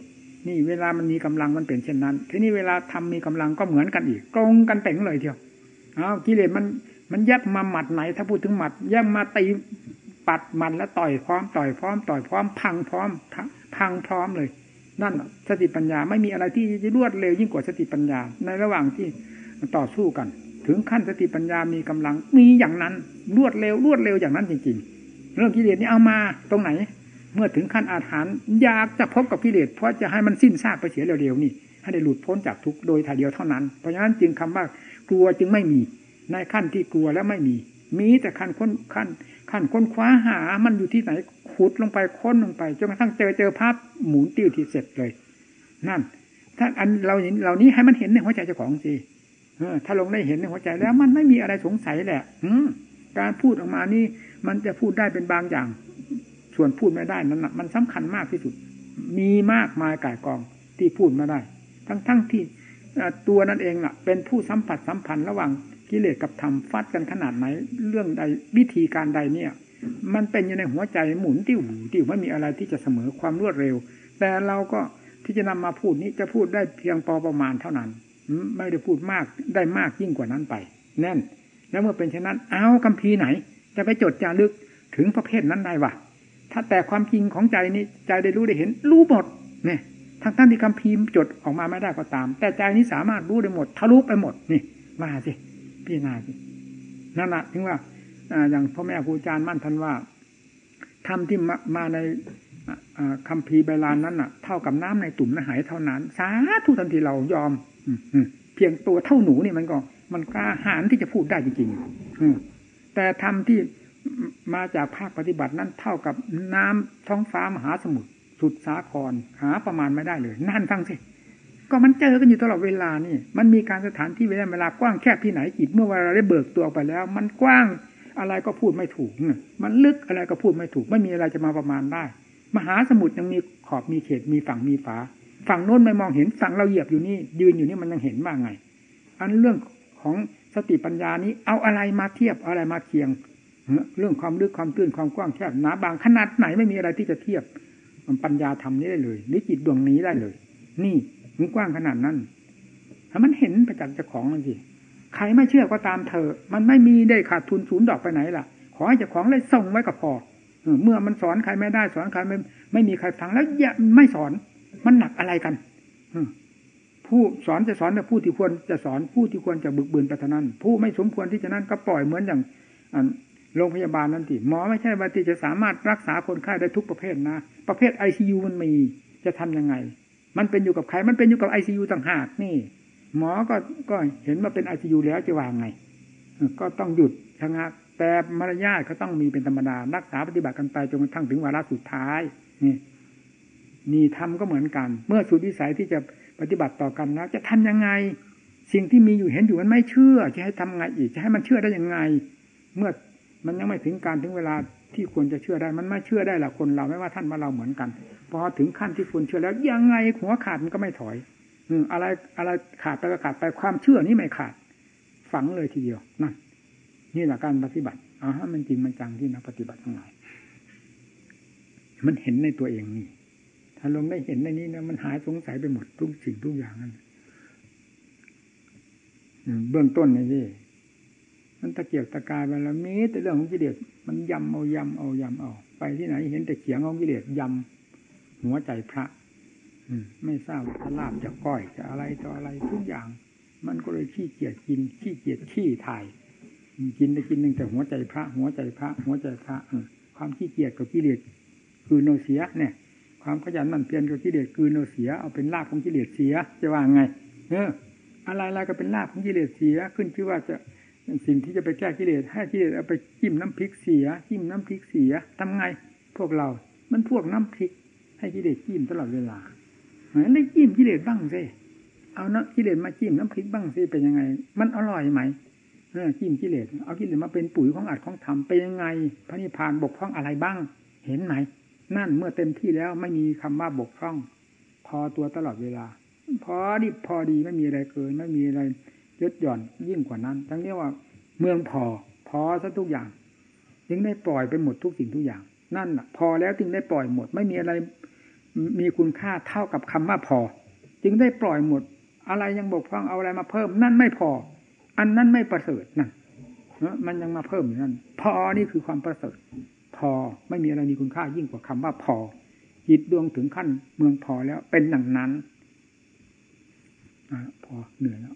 นี่เวลามันมีกำลังมันเป็นเช่นนั้น ทีนี้เวลาทำมีกำลังก็เหมือนกันอีกตรงกันเป่งเลยเทียว อ้าวกิเลสมัน มันยับมาหมัดไหน ถ้าพูดถึงหมัดยับมาตีปัดมันแล้วต่อยพร้อมต่อยพร้อม ต่อยพร้อม พังพร้อมพังพร้อมเลย นั่นสติปัญญาไม่มีอะไรที่จะรวดเร็วยิ่งกว่าสติปัญญา ในระหว่างที่ต่อสู้กัน ถึงขั้นสติปัญญามีกำลังมีอย่างนั้นรวดเร็วรวดเร็วอย่างนั้นจริง ๆ เรื่องกิเลสนี่เอามาตรงไหน เมื่อถึงขั้นอาถรรพ์อยากจะพบกับกิเลสเพราะจะให้มันสิ้นซากไปเสียเร็วๆนี่ ให้ได้หลุดพ้นจากทุกโดยถ่ายเดียวเท่านั้น เพราะฉะนั้นจึงคำว่ากลัวจึงไม่มี ในขั้นที่กลัวแล้วไม่มี มีแต่ขั้นค้นขั้นขั้นค้นคว้าหา มันอยู่ที่ไหนขุดลงไปค้นลงไปจนกระทั่งเจอเจอภาพหมุนติ้วที่เสร็จเลย นั่น ถ้าอันเราเห็นเหล่านี้ให้มันเห็นในหัวใจเจ้าของสิถ้าลงได้เห็นในหัวใจแล้วมันไม่มีอะไรสงสัยแหละการพูดออกมานี่ มันจะพูดได้เป็นบางอย่าง ส่วนพูดไม่ได้นั้นมันสำคัญมากที่สุด มีมากมายกายกองที่พูดมาได้ ทั้งทั้งที่ตัวนั่นเองล่ะ เป็นผู้สัมผัสสัมพันธ์ระหว่างกิเลสกับธรรมฟัดกันขนาดไหน เรื่องใดวิธีการใดเนี่ย มันเป็นอยู่ในหัวใจหมุนติ้วติ้วไม่มีอะไรที่จะเสมอความรวดเร็ว แต่เราก็ที่จะนำมาพูดนี้จะพูดได้เพียงพอประมาณเท่านั้น ไม่ได้พูดมากได้มากยิ่งกว่านั้นไป แน่น แล้วเมื่อเป็นเช่นนั้นเอาคำพีไหน จะไปจดจารึกถึงประเภทนั้นได้วะถ้าแต่ความจริงของใจนี้ใจได้รู้ได้เห็น รู้หมดเนี่ย ทั้งท่านที่คำพีจดออกมาไม่ได้ก็ตาม แต่ใจนี้สามารถรู้ได้หมด ทะลุไปหมดนี่มาสิพิจารณาสินั่นแหละถึงว่าอย่างพ่อแม่ครูอาจารย์มั่นท่านว่าทำที่มาในคำพีใบลานนั้นน่ะ เท่ากับน้ำในตุ่มน้ำหายเท่านั้น สาธุทันทีเรายอมเพียงตัวเท่าหนูนี่มันก็ มันกล้าหาญที่จะพูดได้จริงๆแต่ทำที่มาจากภาคปฏิบัตินั้นเท่ากับน้ำท้องฟ้ามหาสมุทร สุดสาครหาประมาณไม่ได้เลย นั่นฟังสิก็มันเจอกันอยู่ตลอดเวลานี่ มันมีการสถานที่เวลาเวลากว้างแคบที่ไหนจิตเมื่อเวลาได้เบิกตัวออกไปแล้ว มันกว้างอะไรก็พูดไม่ถูก มันลึกอะไรก็พูดไม่ถูก ไม่มีอะไรจะมาประมาณได้ มหาสมุทรยังมีขอบมีเขตมีฝั่งมีฝา ฝั่งโน้นไม่มองเห็นฝั่งเราเหยียบอยู่นี่ ยืนอยู่นี่มันยังเห็นว่าไง อันเรื่องของสติปัญญานี้เอาอะไรมาเทียบอะไรมาเคียง เรื่องความลึกความตื้นความกว้างแคบหนาบางขนาดไหนไม่มีอะไรที่จะเทียบ มันปัญญาธรรมนี้ได้เลย หรือจิตดวงนี้ได้เลย นี่มันกว้างขนาดนั้นถ้ามันเห็นประจักษ์เจ้าของมันสิใครไม่เชื่อก็ตามเธอ มันไม่มีได้ขาดทุนศูนย์ดอกไปไหนล่ะ ขอให้เจ้าของเลยส่งไว้กับพอเมื่อมันสอนใครไม่ได้สอนใครไม่ไม่มีใครฟังแล้วอย่าไม่สอน มันหนักอะไรกันผู้สอนจะสอนแต่ผู้ที่ควรจะสอนผู้ที่ควรจะบึกบืนไปเท่านั้น ผู้ไม่สมควรที่จะนั่นก็ปล่อยเหมือนอย่าง โรงพยาบาลนั่นทีหมอไม่ใช่ว่าที่จะสามารถรักษาคนไข้ได้ทุกประเภทนะ ประเภทไอซียูมันมีจะทำยังไง มันเป็นอยู่กับใครมันเป็นอยู่กับไอซียูต่างหากนี่ หมอก็ก็เห็นว่าเป็นไอซียูแล้วจะว่าไง ก็ต้องหยุดชะงักแต่มารยาทก็ต้องมีเป็นธรรมดารักษาปฏิบัติกันไปจนกระทั่งถึงวาระสุดท้าย นี่นี่ธรรมก็เหมือนกัน เมื่อสุดวิสัยที่จะปฏิบัติต่อกันแล้ว จะทำยังไง สิ่งที่มีอยู่เห็นอยู่มันไม่เชื่อ จะให้ทำไงอีกจะให้มันเชื่อได้ยังไง เมื่อ มันยังไม่ถึงการถึงเวลาที่ควรจะเชื่อได้ มันไม่เชื่อได้หละคนเราไม่ว่าท่านว่าเราเหมือนกันพอถึงขั้นที่ควรเชื่อแล้วยังไงหัวขาดมันก็ไม่ถอย อืมอะไรอะไรขาดไปก็ขาดไปความเชื่อนี้ไม่ขาด ฝังเลยทีเดียวนั่นนี่แหละการปฏิบัติอ่ามันจริงมันจังที่นักปฏิบัติทั้งหลายมันเห็นในตัวเองนี่ ถ้าลงได้เห็นในนี้นะมันหายสงสัยไปหมดทุกสิ่งทุกอย่างนั่นเบื้องต้นนี่ มันตะเกียบตะกายไปแล้วมีแต่เรื่องของกิเลสมันยำเอายำเอายำเอาไปที่ไหนเห็นแต่เขียงของกิเลสยำหัวใจพระ อืม ไม่ทราบจะลาบจะก้อยจะอะไรต่ออะไรทุกอย่าง มันก็เลยขี้เกียจกินขี้เกียจขี้ถ่ายกินได้กินหนึ่งแต่หัวใจพระ หัวใจพระ หัวใจพระความขี้เกียจกับกิเลสคือโนเสียเนี่ย ความขยันมันเพียรกับกิเลสคือโนเสียเอาเป็นลาบของกิเลสเสียจะว่าไงเอออะไรอะไรก็เป็นลาบของกิเลสเสียขึ้นชื่อว่าจะ สิ่งที่จะไปแก้กิเลสให้กิเลสเอาไปจิ้มน้ำพริกเสียจิ้มน้ำพริกเสียทำไงพวกเรา มันพวกน้ำพริก ให้กิเลสจิ้มตลอดเวลาเหมือนได้จิ้มกิเลสบ้างสิเอาน้ำกิเลสมาจิ้มน้ำพริกบ้างสิเป็นยังไง มันอร่อยไหมเออจิ้มกิเลสเอากิเลสมาเป็นปุ๋ยของอัดของทำเป็นยังไง พระนิพพานบกพร่องอะไรบ้าง เห็นไหมนั่นเมื่อเต็มที่แล้วไม่มีคำว่าบกพร่อง พอตัวตลอดเวลา พอดีพอดีไม่มีอะไรเกินไม่มีอะไร ยดหย่อนยิ่งกว่านั้น ทั้งนี้ว่าเมืองพอ พอซะทุกอย่างจึงได้ปล่อยไปหมดทุกสิ่งทุกอย่าง นั่นแหะพอแล้วจึงได้ปล่อยหมด ไม่มีอะไรมีคุณค่าเท่ากับคำว่าพอ จึงได้ปล่อยหมด อะไรยังบกพร่องเอาอะไรมาเพิ่ม นั่นไม่พอ อันนั้นไม่ประเสริฐนั่นมันยังมาเพิ่มอยู่นั่นพอนี่คือความประเสริฐ พอไม่มีอะไรมีคุณค่ายิ่งกว่าคำว่าพอจิตดวงถึงขั้นเมืองพอแล้วเป็นอย่างนั้นอพอเหนื่อยแล้ว